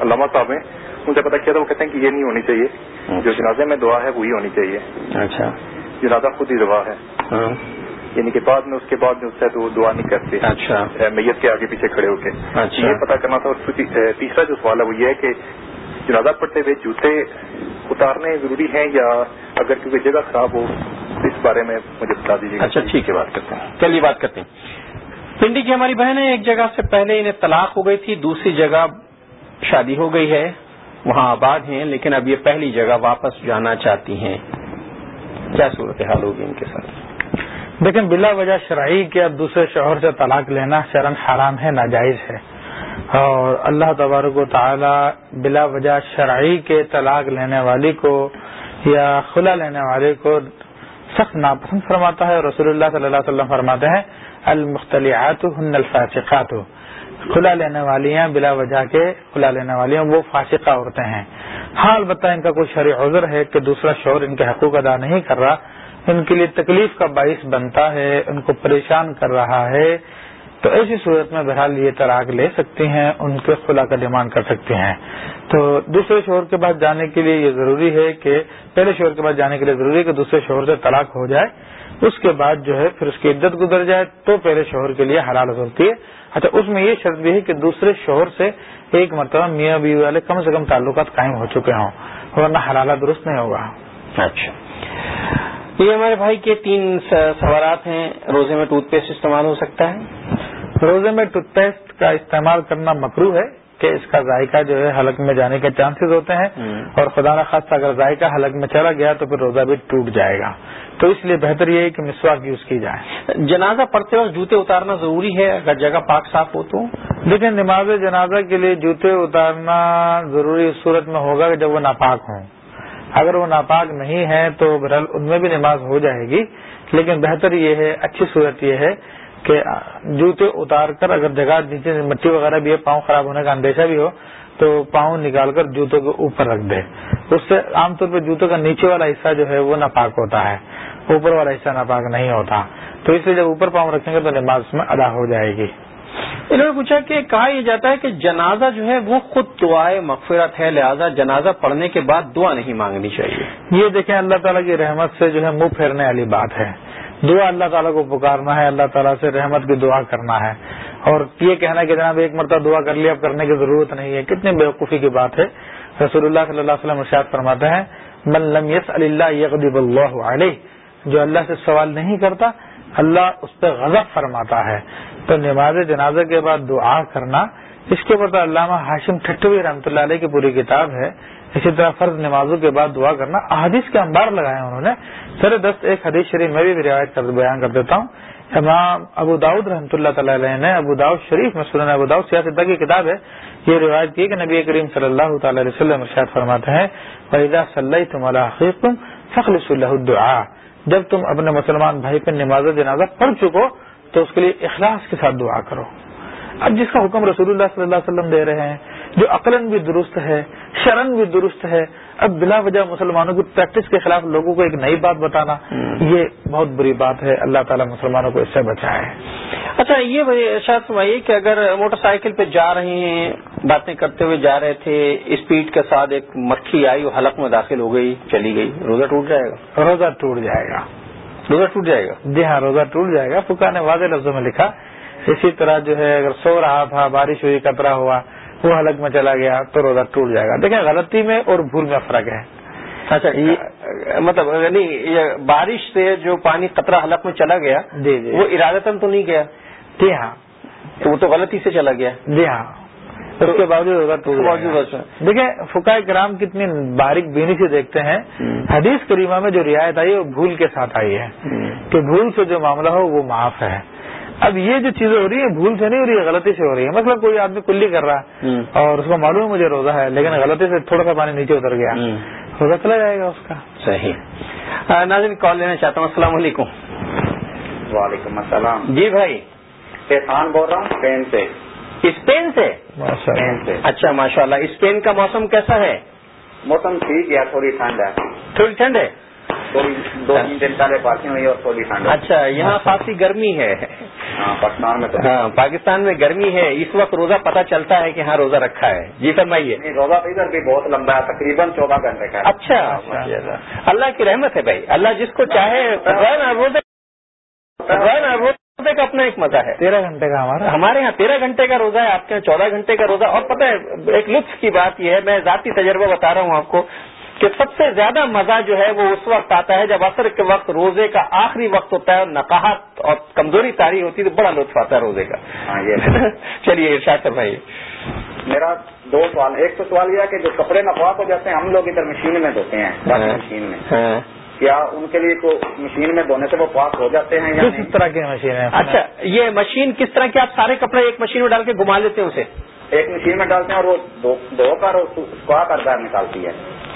علامہ صاحب ہیں مجھے پتا کیا تھا وہ کہتے ہیں کہ یہ نہیں ہونی چاہیے جو اچھا۔ جنازے میں دعا ہے وہی ہونی چاہیے۔ اچھا۔ جنازہ خود ہی دعا ہے۔ ہاں۔ یعنی کہ بعد میں اس کے بعد میں اس سے وہ دعا نہیں کرتے اچھا۔ میت کے آگے پیچھے کھڑے ہو کے۔ اچھا۔ یہ پتا کرنا تھا اور تیسرا جو سوال ہے وہ یہ ہے کہ جنازہ پڑتے ہوئے جوتے اتارنے ضروری ہیں یا اگر کیونکہ جگہ خراب ہو اس بارے میں مجھے بتا دیجیے اچھا ٹھیک ہے بات کرتے ہیں۔ چلیے بات کرتے ہیں۔ پنڈی کی ہماری بہن ہے ایک جگہ سے پہلے انہیں طلاق ہو گئی تھی دوسری جگہ شادی ہو گئی ہے وہاں آباد ہیں لیکن اب یہ پہلی جگہ واپس جانا چاہتی ہیں۔ کیا صورتحال ہوگی ان کے ساتھ؟ لیکن بلا وجہ شرعی کے اب دوسرے شوہر سے طلاق لینا شرن حرام ہے، ناجائز ہے۔ اور اللہ تبارک و تعالی بلا وجہ شرعی کے طلاق لینے والی کو یا خلا لینے والے کو سخت ناپسند فرماتا ہے۔ اور رسول اللہ صلی اللہ علیہ وسلم فرماتے ہیں المختلیات ہن الفاسقات۔ کھلا لینے والی ہیں بلا وجہ کے کھلا لینے والی ہیں وہ فاسقہ عورتیں ہیں۔ ہاں البتہ ان کا کوئی شرع عذر ہے کہ دوسرا شور ان کے حقوق ادا نہیں کر رہا۔ ان کے لیے تکلیف کا باعث بنتا ہے، ان کو پریشان کر رہا ہے، تو ایسی صورت میں بہرحال یہ طلاق لے سکتی ہیں، ان کے خلا کا ڈیمانڈ کر سکتی ہیں۔ تو دوسرے شوہر کے بعد جانے کے لیے یہ ضروری ہے کہ، پہلے شوہر کے بعد جانے کے لیے ضروری ہے کہ دوسرے شوہر سے طلاق ہو جائے۔ اس کے بعد جو ہے پھر اس کی عدت گزر جائے، تو پہلے شوہر کے لیے حلال ہوتی ہے۔ اچھا اس میں یہ شرط بھی ہے کہ دوسرے شوہر سے ایک مرتبہ میاں بیوی والے کم سے کم تعلقات قائم ہو چکے ہوں، ورنہ حلالہ درست نہیں ہوگا۔ اچھا۔ یہ ہمارے بھائی کے تین سوالات ہیں۔ روزے میں ٹوتھ پیسٹ استعمال ہو سکتا ہے۔ روزے میں ٹوتھ پیسٹ کا استعمال کرنا مکرو ہے کہ اس کا ذائقہ جو ہے حلق میں جانے کے چانسز ہوتے ہیں۔ اور خدا نخواستہ اگر ذائقہ حلق میں چلا گیا تو پھر روزہ بھی ٹوٹ جائے گا۔ تو اس لیے بہتر یہ ہے کہ مسواک یوز کی جائے۔ جنازہ پڑھتے وقت جوتے اتارنا ضروری ہے۔ اگر جگہ پاک صاف ہو تو۔ لیکن نماز جنازہ کے لیے جوتے اتارنا ضروری اس صورت میں ہوگا کہ جب وہ ناپاک ہوں۔ اگر وہ ناپاک نہیں ہے تو بہرحال ان میں بھی نماز ہو جائے گی، لیکن بہتر یہ ہے، اچھی صورت یہ ہے کہ جوتے اتار کر اگر جگہ نیچے مٹی وغیرہ بھی ہے، پاؤں خراب ہونے کا اندیشہ بھی ہو، تو پاؤں نکال کر جوتوں کے اوپر رکھ دے۔ اس سے عام طور پہ جوتوں کا نیچے والا حصہ جو ہے وہ ناپاک ہوتا ہے، اوپر والا حصہ ناپاک نہیں ہوتا۔ تو اس لیے جب اوپر پاؤں رکھیں گے تو نماز میں ادا ہو جائے گی۔ انہوں نے پوچھا کہ کہا یہ جاتا ہے کہ جنازہ جو ہے وہ خود دعائے مغفرت ہے، لہذا جنازہ پڑھنے کے بعد دعا نہیں مانگنی چاہیے۔ یہ دیکھیں اللہ تعالیٰ کی رحمت سے جو ہے منہ پھیرنے والی بات ہے۔ دعا اللہ تعالیٰ کو پکارنا ہے، اللہ تعالیٰ سے رحمت کی دعا کرنا ہے۔ اور یہ کہنا کہ جناب ایک مرتبہ دعا کر لیا اب کرنے کی ضرورت نہیں ہے۔ کتنی بیوقوفی کی بات ہے۔ رسول اللہ صلی اللہ علیہ وسلم ارشاد فرماتے ہیں، من لم یس اللہ یقدب اللہ علیہ جو اللہ سے سوال نہیں کرتا، اللہ اس پہ غضب فرماتا ہے۔ تو نماز جنازہ کے بعد دعا کرنا، اس کے اوپر تو علامہ ہاشم ٹھٹوی رحمۃ اللہ علیہ کی پوری کتاب ہے۔ اسی طرح فرض نمازوں کے بعد دعا کرنا۔ احادیث کے انبار لگائے انہوں نے۔ سر دست ایک حدیث شریف میں بھی روایت کر بیان کر دیتا ہوں۔ امام ابو داود رحمۃ اللہ تعالی علیہ نے ابو داؤد شریف میں سنن ابو داؤد سیاست کی کتاب ہے۔ یہ روایت کی کہ نبی کریم صلی اللہ تعالی علیہ وسلم ارشاد فرماتے ہیں فیضا صلی تم اللہ فخل صلی دعا جب تم اپنے مسلمان بھائی پہ نماز جنازہ پڑھ چکو تو اس کے لیے اخلاص کے ساتھ دعا کرو۔ اب جس کا حکم رسول اللہ صلی اللہ علیہ وسلم دے رہے ہیں جو عقلاً بھی درست ہے شرن بھی درست ہے اب بلا وجہ مسلمانوں کی پریکٹس کے خلاف لوگوں کو ایک نئی بات بتانا یہ بہت بری بات ہے۔ اللہ تعالیٰ مسلمانوں کو اس سے بچائے۔ اچھا یہ شاید سمائیے کہ اگر موٹر سائیکل پہ جا رہے ہیں باتیں کرتے ہوئے جا رہے تھے اسپیڈ کے ساتھ ایک مکھی آئی وہ حلق میں داخل ہو گئی چلی گئی روزہ ٹوٹ جائے گا؟ روزہ ٹوٹ جائے گا۔ روزہ ٹوٹ جائے گا؟ جی ہاں روزہ ٹوٹ جائے گا۔ فکا نے واضح لفظوں میں لکھا اسی طرح جو ہے اگر سو رہا تھا بارش ہوئی کترا ہوا وہ حلق میں چلا گیا تو روزہ ٹوٹ جائے گا۔ دیکھیں غلطی میں اور بھول میں فرق ہے۔ اچھا یہ مطلب یعنی بارش سے جو پانی قطرہ حلق میں چلا گیا جی جی۔ وہ ارادتن تو نہیں گیا؟ جی ہاں۔ وہ تو غلطی سے چلا گیا۔ جی ہاں۔ اس کے باوجود روزہ ٹوٹ باوجود دیکھیں فکائے کرام کتنی باریک بینی سے دیکھتے ہیں۔ حدیث کریمہ میں جو رعایت آئی ہے وہ بھول کے ساتھ آئی ہے۔ کہ بھول سے جو معاملہ ہو وہ معاف ہے۔ اب یہ جو چیزیں ہو رہی ہیں بھول سے نہیں ہو رہی ہے غلطی سے ہو رہی ہے مطلب کوئی آدمی کلی کر رہا ہے اور اس کو معلوم مجھے روزہ ہے لیکن غلطی سے تھوڑا سا پانی نیچے اتر گیا۔ روزہ چلا جائے گا اس کا۔ صحیح۔ ناظرین کال لینا چاہتا ہوں۔ السلام علیکم۔ وعلیکم السلام۔ جی بھائی۔ احسان بول رہا ہوں اسپین سے۔ اسپین سے؟ اچھا ماشاء اللہ اسپین کا موسم کیسا ہے؟ موسم ٹھیک ہے تھوڑی ٹھنڈ ہے۔ تھوڑی ٹھنڈ ہے؟ دو تین دن پہلے ہوئی اور تھوڑی ٹھنڈ اچھا یہاں خاصی گرمی ہے۔ ہاں پاکستان میں ہاں پاکستان میں گرمی ہے۔ اس وقت روزہ پتہ چلتا ہے کہ ہاں روزہ رکھا ہے۔ جی فرمائیے۔ روزہ تو ادھر بھی بہت لمبا ہے تقریباً چودہ گھنٹے کا اچھا۔ اللہ کی رحمت ہے بھائی۔ اللہ جس کو چاہے روزہ روزے کا اپنا ایک مزہ ہے۔ تیرہ گھنٹے کا ہمارا۔ ہمارے یہاں تیرہ گھنٹے کا روزہ ہے آپ کے یہاں چودہ گھنٹے کا روزہ۔ اور پتہ ہے ایک لطف کی بات یہ ہے میں ذاتی تجربہ بتا رہا ہوں آپ کو کہ سب سے زیادہ مزہ جو ہے وہ اس وقت آتا ہے جب عصر کے وقت روزے کا آخری وقت ہوتا ہے اور نقاہت اور کمزوری تاری ہوتی ہے تو بڑا لطف آتا ہے روزے کا۔ ہاں چلیے ارشاد بھائی میرا دو سوال ایک تو سوال یہ ہے کہ جو کپڑے نفاق ہو جاتے ہیں ہم لوگ ادھر مشین میں دھوتے ہیں واشنگ مشین میں۔ ہاں۔ کیا ان کے لیے کو مشین میں دھونے سے وہ پاک ہو جاتے ہیں یا کس طرح کی مشین ہے اچھا یہ مشین کس طرح کی آپ سارے کپڑے ایک مشین میں ڈال کے گھما لیتے ہیں اسے؟ ایک مشین میں ڈالتے ہیں اور وہ دھو دھو کر سکھا کر باہر نکالتی ہے۔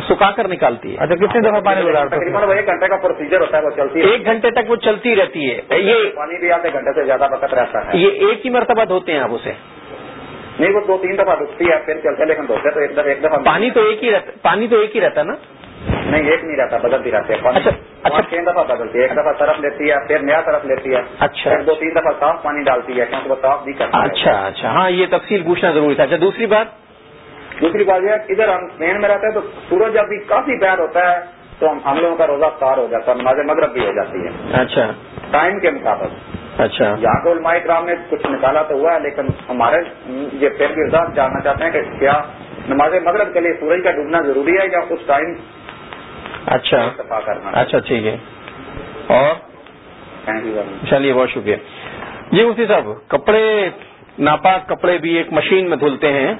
سکھا کر نکالتی ہے۔ اچھا کتنی دفعہ پانی تقریباً وہ ایک گھنٹے کا پروسیجر ہوتا ہے وہ چلتی ہے ایک گھنٹے تک وہ چلتی رہتی ہے۔ یہ پانی بھی آدھے گھنٹے سے زیادہ وقت رہتا ہے۔ یہ ایک ہی مرتبہ دھوتے ہیں آپ اسے؟ نہیں وہ دو تین دفعہ رکتی ہے پھر چلتے لیکن دھوتے تو ایک دفعہ ایک دفعہ پانی تو ایک ہی رہتا پانی تو ایک ہی رہتا نا؟ نہیں ایک نہیں رہتا بدلتی رہتی ہے۔ اچھا، اچھا۔ چھ دفعہ بدلتی ہے ایک دفعہ طرف لیتی ہے پھر نیا طرف لیتی ہے۔ اچھا۔ دو تین دفعہ صاف پانی ڈالتی ہے کیونکہ وہ صاف نہیں کرتی ہے۔ اچھا اچھا۔ ہاں یہ تفصیل پوچھنا ضروری تھا۔ اچھا دوسری بات؟ دوسری بات یہ ہے ادھر ہم اسپین میں رہتے ہیں تو سورج جب بھی کافی بیر ہوتا ہے تو ہم لوگوں کا روزہ افطار ہو جاتا ہے نماز مغرب بھی ہو جاتی ہے اچھا۔ ٹائم کے مطابق۔ اچھا۔ یہاں کو علماء کرام نے کچھ نکالا تو ہوا ہے لیکن ہمارے یہ بھی رضا جاننا چاہتے ہیں کہ کیا نماز مغرب کے لیے سورج کا ڈوبنا ضروری ہے یا اس ٹائم اچھا۔ اچھا ٹھیک ہے۔ اور. چلیے بہت شکریہ۔ جی مفتی صاحب کپڑے ناپاک کپڑے بھی ایک مشین میں دھلتے ہیں۔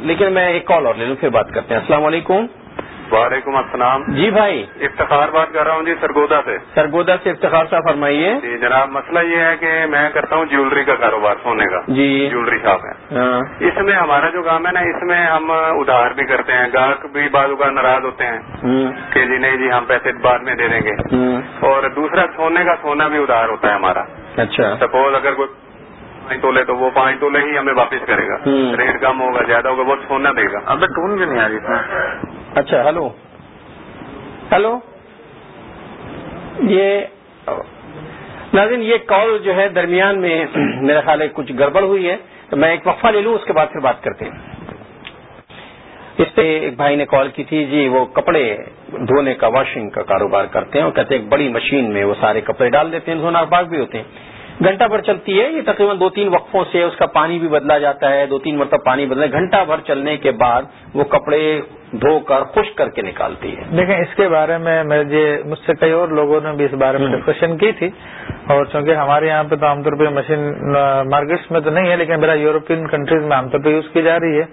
لیکن میں ایک کال اور لے لوں پھر بات کرتے ہیں۔ السلام علیکم۔ وعلیکم السلام۔ جی بھائی۔ افتخار بات کر رہا ہوں جی سرگودا سے۔ سرگودا سے افتخار صاحب فرمائیے۔ جی جناب مسئلہ یہ ہے کہ میں کرتا ہوں جیولری کا کاروبار سونے کا۔ جی۔ جیولری شاپ ہے۔ ہاں۔ اس میں ہمارا جو کام ہے نا اس میں ہم ادھار بھی کرتے ہیں۔ گاہک بھی بعض اوقات ناراض ہوتے ہیں۔ ہوں، کہ جی نہیں جی ہم پیسے بعد میں دے دیں گے۔ ہوں، اور دوسرا سونے کا سونا بھی ادھار ہوتا ہے ہمارا۔ اچھا۔ سپوز اگر کوئی پانچ تولے تو وہ پانچ تولے ہی ہمیں واپس کرے گا۔ ریٹ کم ہوگا زیادہ ہوگا وہ سونا دے گا۔ اب ٹون بھی نہیں آ رہی اچھا۔ ہلو۔ ہلو۔ یہ ناظرین یہ کال جو ہے درمیان میں میرا خیال ہے کچھ گڑبڑ ہوئی ہے تو میں ایک وقفہ لے لوں اس کے بعد پھر بات کرتے ہیں۔ اس پہ ایک بھائی نے کال کی تھی جی وہ کپڑے دھونے کا واشنگ کا کاروبار کرتے ہیں اور کہتے ہیں ایک بڑی مشین میں وہ سارے کپڑے ڈال دیتے ہیں دھونا پاک بھی ہوتے ہیں۔ گھنٹہ بھر چلتی ہے یہ تقریباً دو تین وقفوں سے اس کا پانی بھی بدلا جاتا ہے دو تین مرتبہ پانی بدلا گھنٹہ بھر چلنے کے بعد وہ کپڑے دھو کر خشک کر کے نکالتی ہے۔ دیکھیں اس کے بارے میں مجھے مجھ سے کئی اور لوگوں نے بھی اس بارے میں۔ ڈسکشن کی تھی۔ اور چونکہ ہمارے یہاں پہ تو عام طور پہ مشین مارکیٹس میں تو نہیں ہے لیکن میرا یورپین کنٹریز میں عام طور پہ یوز کی جا رہی ہے۔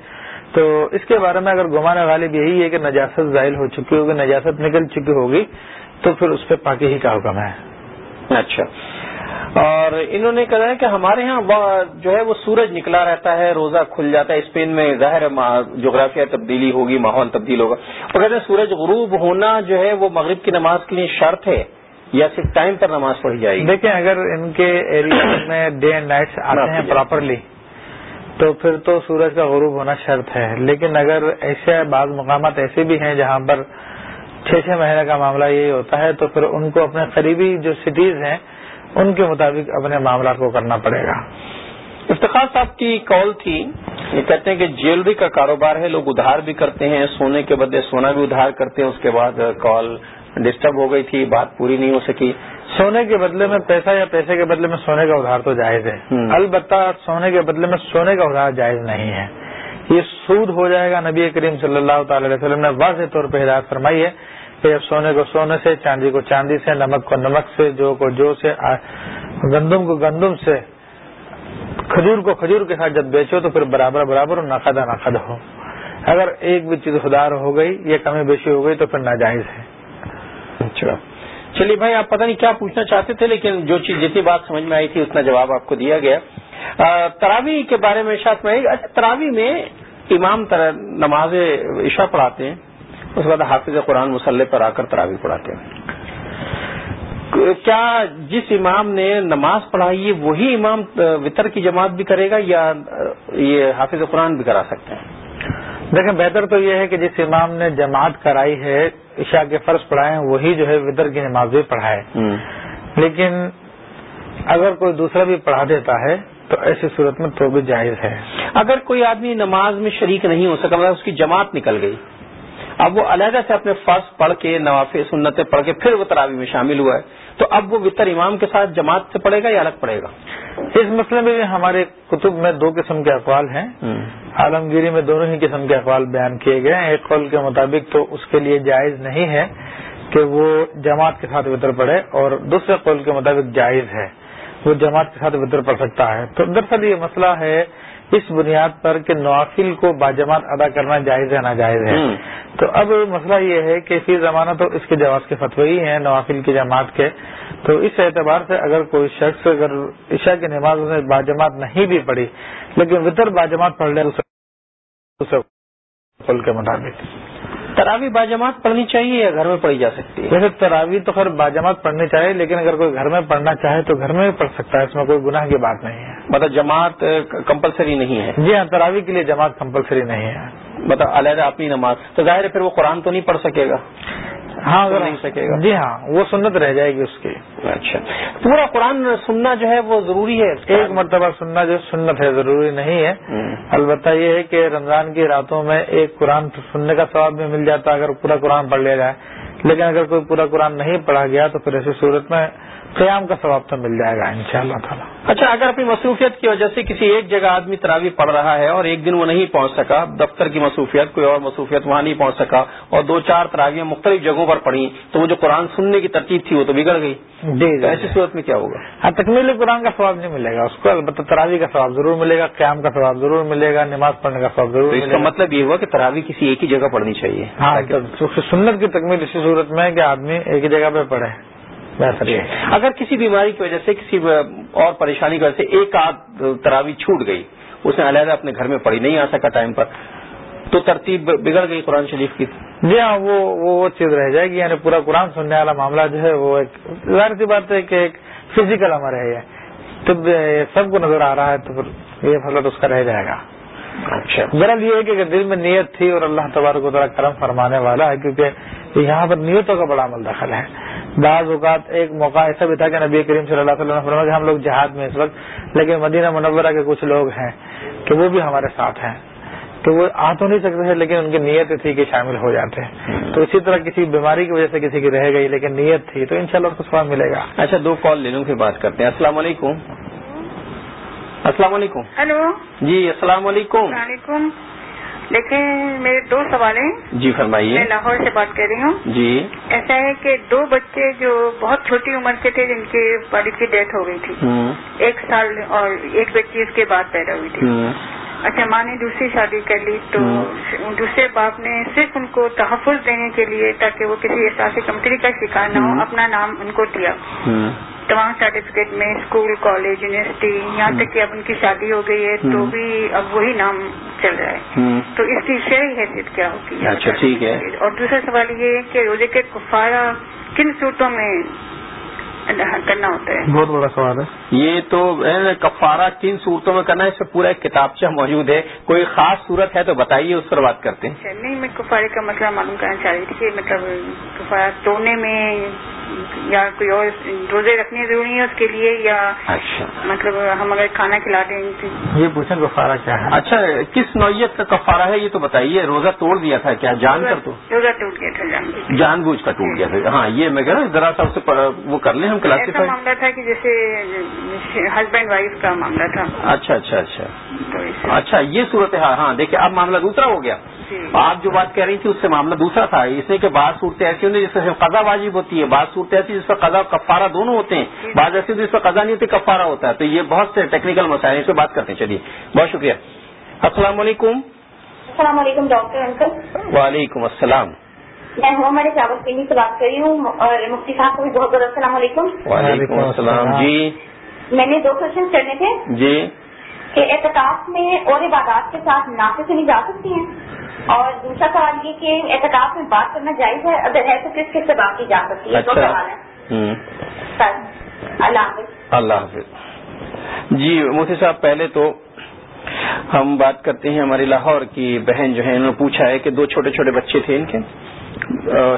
تو اس کے بارے میں اگر گمان غالب یہی ہے کہ نجاست ظاہر ہو چکی ہوگی نجاست نکل چکی ہوگی تو پھر اس پہ پاکی ہی کا حکم ہے۔ اچھا۔ اور انہوں نے کہا ہے کہ ہمارے ہاں جو ہے وہ سورج نکلا رہتا ہے روزہ کھل جاتا ہے۔ اسپین میں ظاہر جغرافیہ تبدیلی ہوگی ماحول تبدیل ہوگا۔ اور کہتے ہیں سورج غروب ہونا جو ہے وہ مغرب کی نماز کے لیے شرط ہے یا صرف ٹائم پر نماز پڑھی جائے گی۔ دیکھیں اگر ان کے ایریا میں ڈے اینڈ نائٹس آتے ہیں پراپرلی تو پھر تو سورج کا غروب ہونا شرط ہے۔ لیکن اگر ایسے بعض مقامات ایسے بھی ہیں جہاں پر چھ چھ مہینے کا معاملہ یہی ہوتا ہے تو پھر ان کو اپنے قریبی جو سٹیز ہیں ان کے مطابق اپنے معاملات کو کرنا پڑے گا۔ افتخار صاحب کی کال تھی۔ یہ کہتے ہیں کہ جیولری کا کاروبار ہے لوگ ادھار بھی کرتے ہیں سونے کے بدلے سونا بھی ادھار کرتے ہیں۔ اس کے بعد کال ڈسٹرب ہو گئی تھی بات پوری نہیں ہو سکی۔ سونے کے بدلے میں پیسہ یا پیسے کے بدلے میں سونے کا ادھار تو جائز ہے۔ البتہ سونے کے بدلے میں سونے کا ادھار جائز نہیں ہے۔ یہ سود ہو جائے گا نبی کریم صلی اللہ تعالی علیہ وسلم نے واضح طور پہ ہدایت فرمائی ہے۔ کہ جب سونے کو سونے سے، چاندی کو چاندی سے، نمک کو نمک سے، جو کو جو سے گندم کو گندم سے، کھجور کو کھجور کے ساتھ جب بیچو تو پھر برابر برابر اور ناخدہ ہو۔ اگر ایک بھی چیز خدار ہو گئی، یا کمی بیشی ہو گئی تو پھر ناجائز ہے۔ اچھا۔ چلیے بھائی، آپ پتہ نہیں کیا پوچھنا چاہتے تھے، لیکن جو چیز جتنی بات سمجھ میں آئی تھی، اتنا جواب آپ کو دیا گیا۔ تراوی کے بارے میں شاید میں اچھا، تراوی میں امام تر- نماز عشاء پڑھاتے ہیں۔ اس کے بعد حافظ قرآن مسلح پر آ کر تراوی پڑھاتے ہیں کیا جس امام نے نماز پڑھائی ہے وہی امام وطر کی جماعت بھی کرے گا یا یہ حافظ قرآن بھی کرا سکتے ہیں؟ دیکھیں بہتر تو یہ ہے کہ جس امام نے جماعت کرائی ہے عشاء کے فرض پڑھائے ہیں وہی جو ہے وطر کی نماز بھی پڑھائے۔ لیکن اگر کوئی دوسرا بھی پڑھا دیتا ہے تو ایسی صورت میں تو بھی جائز ہے۔ اگر کوئی آدمی نماز میں شریک نہیں ہو سکا مطلب اس کی جماعت نکل گئی اب وہ علیحدہ سے اپنے فرض پڑھ کے نواف سنتیں پڑھ کے پھر وہ تراوی میں شامل ہوا ہے۔ تو اب وہ وطر امام کے ساتھ جماعت سے پڑے گا یا الگ پڑے گا؟ اس مسئلے میں ہمارے کتب میں دو قسم کے اقوال ہیں۔ عالمگیری میں دونوں ہی قسم کے اقوال بیان کیے گئے ہیں۔ ایک قول کے مطابق تو اس کے لیے جائز نہیں ہے کہ وہ جماعت کے ساتھ وطر پڑے اور دوسرے قول کے مطابق جائز ہے۔ وہ جماعت کے ساتھ وطر پڑھ سکتا ہے۔ تو دراصل یہ مسئلہ ہے اس بنیاد پر کہ نوافل کو باجماعت ادا کرنا جائز ہے ناجائز ہے؟ تو اب مسئلہ یہ ہے کہ فی زمانہ تو اس کے جواز کے فتوی ہی ہیں نوافل کی جماعت کے۔ تو اس اعتبار سے اگر کوئی شخص اگر عشاء کی نماز نے باجماعت نہیں بھی پڑھی لیکن وطر باجماعت پڑھ لے کے مطابق۔ تراوی باجماعت پڑھنی چاہیے یا گھر میں پڑھی جا سکتی ہے؟ ویسے تراوی تو خیر باجماعت پڑھنی چاہیے لیکن اگر کوئی گھر میں پڑھنا چاہے تو گھر میں بھی پڑھ سکتا ہے اس میں کوئی گناہ کی بات نہیں ہے۔ مطلب جماعت کمپلسری نہیں ہے؟ جی ہاں تراوی کے لیے جماعت کمپلسری نہیں ہے۔ مطلب علیحدہ اپنی نماز تو ظاہر ہے پھر وہ قرآن تو نہیں پڑھ سکے گا؟ ہاں نہیں سکے گا۔ جی ہاں وہ سنت رہ جائے گی اس کی۔ اچھا۔ پورا قرآن سننا جو ہے وہ ضروری ہے؟ ایک مرتبہ سننا جو سنت ہے ضروری نہیں ہے۔ البتہ یہ ہے کہ رمضان کی راتوں میں ایک قرآن سننے کا ثواب بھی مل جاتا اگر پورا قرآن پڑھ لیا جائے۔ لیکن اگر کوئی پورا قرآن نہیں پڑھا گیا تو پھر ایسی صورت میں قیام کا ثواب تو مل جائے گا ان شاء اللہ تعالیٰ۔ اچھا اگر اپنی مصروفیت کی وجہ سے کسی ایک جگہ آدمی تراوی پڑھ رہا ہے اور ایک دن وہ نہیں پہنچ سکا دفتر کی مصروفیت کوئی اور مصروفیت وہاں نہیں پہنچ سکا اور دو چار تراویاں مختلف جگہوں پر پڑھی تو وہ جو قرآن سننے کی ترتیب تھی وہ تو بگڑ گئی۔ جی تو ایسی صورت میں کیا ہوگا؟ ہاں تکمیل قرآن کا ثواب نہیں ملے گا اس کو البتہ تراوی کا ثواب ضرور ملے گا قیام کا ثواب ضرور ملے گا نماز پڑھنے کا ثواب ضرور تو اس ملے کا گا۔ مطلب یہ ہوا کہ تراوی کسی ایک ہی جگہ پڑھنی چاہیے۔ ہاں سنت کی تکمیل اسی صورت میں ہے کہ آدمی ایک ہی جگہ پہ پڑھے۔ اگر کسی بیماری کی وجہ سے کسی اور پریشانی کی وجہ سے ایک آدھ تراوی چھوٹ گئی اس نے علیحدہ اپنے گھر میں پڑھی نہیں آ سکا ٹائم پر تو ترتیب بگڑ گئی قرآن شریف کی۔ جی ہاں وہ وہ چیز رہ جائے گی یعنی پورا قرآن سننے والا معاملہ جو ہے وہ ایک ظاہر سی بات ہے کہ ایک فزیکل امر ہے یہ۔ طب سب کو نظر آ رہا ہے تو پھر یہ فضلت اس کا رہ جائے گا۔ اچھا۔ غرض یہ ہے کہ دل میں نیت تھی اور اللہ تبارک و تعالیٰ کرم فرمانے والا ہے کیونکہ یہاں پر نیتوں کا بڑا عمل دخل ہے۔ بعض اوقات ایک موقع ایسا بھی تھا کہ نبی کریم صلی اللہ علیہ وسلم نے فرمایا کہ ہم لوگ جہاد میں اس وقت لیکن مدینہ منورہ کے کچھ لوگ ہیں کہ وہ بھی ہمارے ساتھ ہیں۔ تو وہ آ تو نہیں سکتے تھے لیکن ان کی نیت تھی کہ شامل ہو جاتے ہیں۔ تو اسی طرح کسی بیماری کی وجہ سے کسی کی رہ گئی لیکن نیت تھی۔ تو انشاءاللہ اس کو سواب ملے گا۔ اچھا دو کال لے لوں پھر بات کرتے ہیں۔ السلام علیکم۔ السلام علیکم۔ ہلو۔ جی السلام علیکم۔ السلام علیکم لیکن میرے دو سوال ہیں جی فرمائیے۔ میں لاہور سے بات کر رہی ہوں۔ جی۔ ایسا ہے کہ دو بچے جو بہت چھوٹی عمر کے تھے جن کے والد کی ڈیتھ ہو گئی تھی۔ ایک سال اور ایک بچی اس کے بعد پیدا ہوئی تھی۔ اچھا ماں نے دوسری شادی کر لی تو دوسرے باپ نے صرف ان کو تحفظ دینے کے لیے تاکہ وہ کسی احساسی کمپنی کا شکار نہ ہو اپنا نام ان کو دیا۔ تمام سرٹیفکیٹ میں اسکول کالج یونیورسٹی یہاں تک کہ اب ان کی شادی ہو گئی ہے تو بھی اب وہی نام چل رہا ہے۔ تو اس کی شرعی حیثیت کیا ہوتی ہے اچھا ٹھیک ہے۔ اور دوسرا سوال یہ ہے کہ روزے کے کفارہ کن صورتوں میں کرنا ہوتا ہے۔ بہت بڑا سوال ہے۔ یہ تو کفارہ کن صورتوں میں کرنا ہے اس سے پورا ایک کتابچہ موجود ہے کوئی خاص صورت ہے تو بتائیے اس پر بات کرتے ہیں۔ اچھا، نہیں میں کفارے کا مسئلہ معلوم کرنا چاہ رہی تھی کہ مطلب کفارہ توڑنے میں یا کوئی اور روزے رکھنے ضروری ہے اس کے لیے یا اچھا۔ مطلب ہم اگر کھانا کھلا دیں یہ پوچھیں گفارہ کیا ہے؟ اچھا کس نوعیت کا کفارہ ہے یہ تو بتائیے روزہ توڑ دیا تھا کیا؟ جان کر تو۔ روزہ ٹوٹ گیا تھا جان بوجھ کر ٹوٹ گیا تھا۔ ہاں یہ میں کہہ رہا ہوں ذرا سا اس سے وہ کر لیں ہم کلاسیفائی معاملہ تھا کہ جیسے ہسبینڈ وائف کا معاملہ تھا۔ اچھا اچھا اچھا۔ اچھا یہ صورت ہے ہاں دیکھیں اب معاملہ دوسرا ہو گیا۔ آپ جو بات کہہ رہی تھی اس سے معاملہ دوسرا تھا۔ اس لیے کہ بعض صورتیں ایسی ہوتی ہیں جس سے قضا واجب ہوتی ہے بعض صورتیں ایسی جس پر قضا کفارہ دونوں ہوتے ہیں بعض ایسی جس پر قضا نہیں ہوتی کفارہ ہوتا ہے۔ تو یہ بہت سے ٹیکنیکل مسائل اس پہ بات کرتے ہیں۔ چلیے بہت شکریہ۔ السلام علیکم۔ السلام علیکم ڈاکٹر انکل۔ وعلیکم السلام۔ میں ہوں ہمارے چاول پنڈی سے بات کر رہی ہوں اور مفتی صاحب کو بھی بہت بہت السلام علیکم۔ وعلیکم السلام جی۔ میں نے دو کوشچن کرنے تھے جی۔ کہ اعتکاف میں اور عبادات کے ساتھ نافے سنی جا سکتی ہیں۔ اور دوسرا سوال یہ کہ اعتکاف میں بات کرنا جائز ہے؟ اگر ہے تو کس کس سے بات کی جا سکتی ہے؟ دو اچھا۔ سوال ہیں۔ اللہ حافظ۔ اللہ حافظ۔ جی مفتی صاحب پہلے تو ہم بات کرتے ہیں ہماری لاہور کی بہن جو ہے انہوں نے پوچھا ہے کہ دو چھوٹے چھوٹے بچے تھے ان کے۔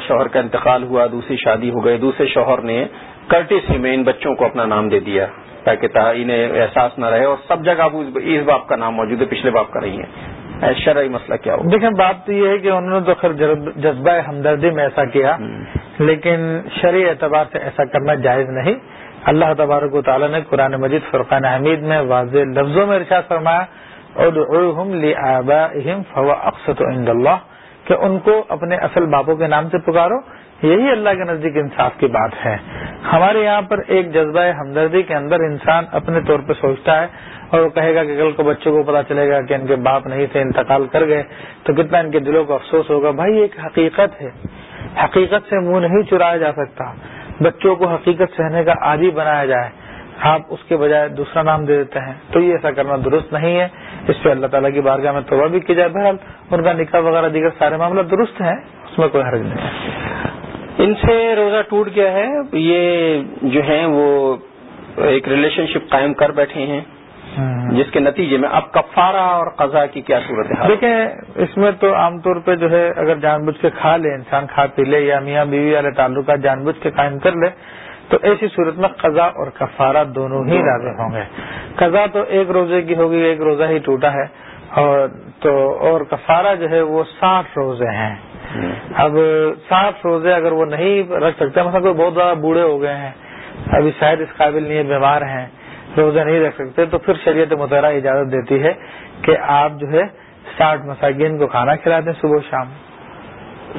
شوہر کا انتقال ہوا دوسری شادی ہو گئی دوسرے شوہر نے کرٹیسی میں ان بچوں کو اپنا نام دے دیا تاکہ انہیں احساس نہ رہے اور سب جگہ اس باپ کا نام موجود ہے پچھلے باپ کا نہیں ہے۔ شرعی مسئلہ کیا ہو دیکھیں بات تو یہ ہے کہ انہوں نے تو خیر جذبہ ہمدردی میں ایسا کیا لیکن شرعی اعتبار سے ایسا کرنا جائز نہیں۔ اللہ تبارک و تعالیٰ نے قرآن مجید فرقان حمید میں واضح لفظوں میں ارشاد فرمایا عند اللہ کہ ان کو اپنے اصل باپوں کے نام سے پکارو۔ یہی اللہ کے نزدیک انصاف کی بات ہے۔ ہمارے یہاں پر ایک جذبہ ہمدردی کے اندر انسان اپنے طور پہ سوچتا ہے اور وہ کہے گا کہ کل کو بچوں کو پتا چلے گا کہ ان کے باپ نہیں تھے، انتقال کر گئے۔ تو کتنا ان کے دلوں کو افسوس ہوگا۔ بھائی ایک حقیقت ہے۔ حقیقت سے منہ نہیں چرایا جا سکتا۔ بچوں کو حقیقت سہنے کا عادی بنایا جائے۔ آپ اس کے بجائے دوسرا نام دے دیتے ہیں۔ تو یہ ایسا کرنا درست نہیں ہے۔ اس پہ اللہ تعالیٰ کی بارگاہ میں توبہ بھی کی جائے۔ بہرحال، ان کا نکاح وغیرہ دیگر سارے معاملہ درست ہیں۔ اس میں کوئی حرج نہیں ہے۔ ان سے روزہ ٹوٹ گیا ہے۔ یہ جو ہیں وہ ایک ریلیشن شپ قائم کر بیٹھے ہیں۔ جس کے نتیجے میں اب کفارہ اور قضا کی کیا صورت ہے دیکھیں اس میں تو عام طور پہ جو ہے اگر جان بوجھ کے کھا لے انسان کھا پی لے یا میاں بیوی والے تعلقات جان بوجھ کے قائم کر لے تو ایسی صورت میں قضا اور کفارہ دونوں ہی لازم ہوں گے۔ قضا تو ایک روزے کی ہوگی ایک روزہ ہی ٹوٹا ہے۔ اور تو اور کفارہ جو ہے وہ ساٹھ روزے ہیں۔ اب ساٹھ روزے اگر وہ نہیں رکھ سکتے مثلا کوئی بہت زیادہ بوڑھے ہو گئے ہیں ابھی شاید اس قابل نہیں بیمار ہیں روزہ نہیں رکھ سکتے تو پھر شریعت مطالعہ اجازت دیتی ہے کہ آپ جو ہے ساٹھ مساکین کو کھانا کھلا دیں صبح شام۔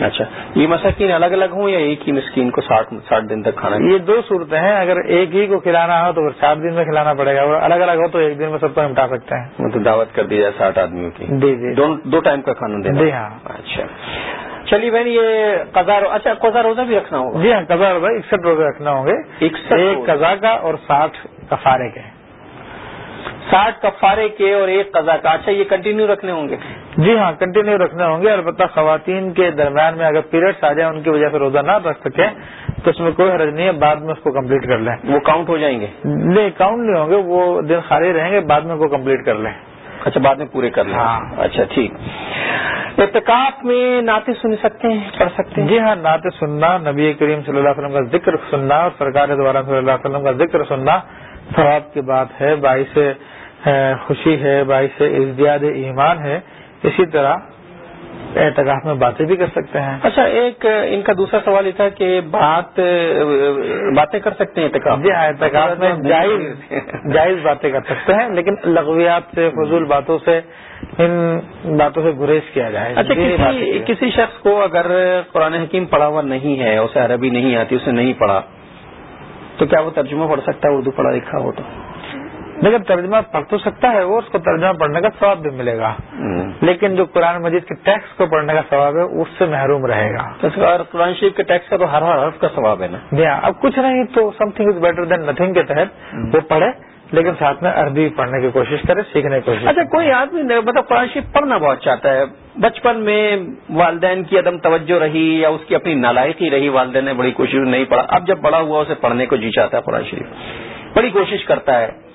اچھا یہ مساکین الگ الگ ہوں یا ایک ہی مسکین کو ساٹھ ساٹھ دن تک کھانا یہ دو صورتیں ہیں اگر ایک ہی کو کھلانا ہو تو پھر سات دن میں کھلانا پڑے گا اور الگ الگ ہو تو ایک دن میں سب کو نمٹا سکتے ہیں۔ مطلب دعوت کر دی جائے ساٹھ آدمیوں کی۔ جی جی۔ دو ٹائم کا کھانا دینا۔ جی ہاں۔ اچھا۔ چلیے بہن یہ قزا اچھا قزا روزہ بھی رکھنا ہوگا؟ جی ہاں قزا روزہ اکسٹھ روزے رکھنا ہوں گے۔ ایک قزا کا اور ساٹھ کفارے کے۔ ساٹھ کفارے کے اور ایک قزا کا۔ اچھا یہ کنٹینیو رکھنے ہوں گے۔ جی ہاں کنٹینیو رکھنے ہوں گے۔ البتہ خواتین کے درمیان میں اگر پیریڈس آ جائیں ان کی وجہ سے روزہ نہ رکھ سکیں تو اس میں کوئی حرج نہیں ہے۔ بعد میں اس کو کمپلیٹ کر لیں۔ وہ کاؤنٹ ہو جائیں گے؟ نہیں کاؤنٹ نہیں ہوں گے۔ وہ دن خالی رہیں گے بعد میں وہ کمپلیٹ کر لیں۔ اچھا بعد میں پورے کر لیں۔ ہاں۔ اچھا ٹھیک۔ اعتکاف میں نعتیں سن سکتے ہیں پڑھ سکتے ہیں؟ جی ہاں نعت سننا نبی کریم صلی اللہ علیہ وسلم کا ذکر سننا اور سرکار دوارا صلی اللہ علیہ وسلم کا ذکر سننا ثواب کی بات ہے باعث خوشی ہے باعث ازدیاد ایمان ہے اسی طرح اعتکاف میں باتیں بھی کر سکتے ہیں۔ اچھا ایک ان کا دوسرا سوال یہ تھا کہ بات باتیں کر سکتے ہیں اعتکاف؟ جی ہاں اعتکاف میں جائز۔ جائز باتیں کر سکتے ہیں لیکن لغویات سے فضول باتوں سے ان باتوں سے گریز کیا جائے۔ اچھا کسی کسی شخص کو اگر قرآن حکیم پڑھا ہوا نہیں ہے اسے عربی نہیں آتی اسے نہیں پڑھا تو کیا وہ ترجمہ پڑھ سکتا ہے؟ اردو پڑھا لکھا ہو تو۔ لیکن ترجمہ پڑھ تو سکتا ہے وہ اس کو ترجمہ پڑھنے کا ثواب بھی ملے گا۔ لیکن جو قرآن مجید کے ٹیکس کو پڑھنے کا ثواب ہے اس سے محروم رہے گا۔ اور قرآن شریف کے ٹیکس کا تو ہر ہر حرف کا ثواب ہے نا۔ جی ہاں اب کچھ نہیں تو something is better than nothing کے تحت وہ پڑھے۔ لیکن ساتھ میں عربی پڑھنے کی کوشش کرے سیکھنے کی کوشش اچھا کوئی آدمی مطلب قرآن شریف پڑھنا بہت چاہتا ہے۔ بچپن میں والدین کی عدم توجہ رہی یا اس کی اپنی نالائقی رہی والدین نے بڑی کوشش نہیں پڑھا۔ اب جب بڑا ہوا اسے پڑھنے کو جی چاہتا ہے قرآن شریف۔ بڑی کوشش کرتا ہے۔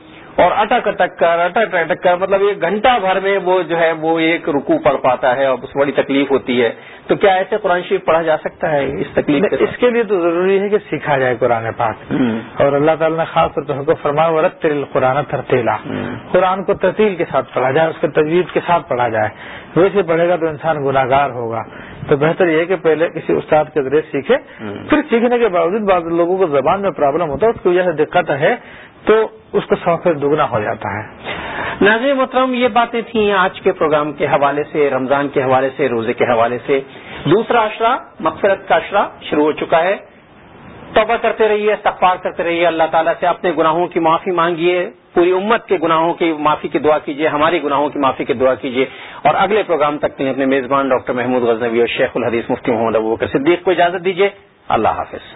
اور اٹک اٹک کر اٹک اٹک کر مطلب ایک گھنٹہ بھر میں وہ جو ہے وہ ایک رکو پڑھ پاتا ہے اور اس بڑی تکلیف ہوتی ہے۔ تو کیا ایسے قرآن شریف پڑھا جا سکتا ہے اس تکلیف اس کے لیے تو ضروری ہے کہ سیکھا جائے قرآن پاک۔ اور اللہ تعالیٰ نے خاص طور پر فرمایا ورت قرآن ترتیلا قرآن کو ترتیل کے ساتھ پڑھا جائے اس کے تجویز کے ساتھ پڑھا جائے۔ ویسے پڑھے گا تو انسان گناگار ہوگا۔ تو بہتر یہ کہ پہلے کسی استاد کے ذریعے سیکھے۔ پھر سیکھنے کے باوجود بعض لوگوں کو زبان میں پرابلم ہوتا ہے اس کی وجہ سے دقت ہے۔ تو اس کا سوق دگنا ہو جاتا ہے۔ ناظر محترم، یہ باتیں تھیں آج کے پروگرام کے حوالے سے، رمضان کے حوالے سے، روزے کے حوالے سے۔ دوسرا اشرا مغفرت کا اشرا شروع ہو چکا ہے۔ توبہ کرتے رہیے، استغفار کرتے رہیے۔ اللہ تعالیٰ سے اپنے گناہوں کی معافی مانگیے۔ پوری امت کے گناہوں کی معافی کی دعا کیجیے۔ ہماری گناہوں کی معافی کی دعا کیجیے۔ اور اگلے پروگرام تک کے اپنے میزبان ڈاکٹر محمود غزنوی اور شیخ الحدیث مفتی محمد ابو بکر صدیق کو اجازت دیجیے۔ اللہ حافظ۔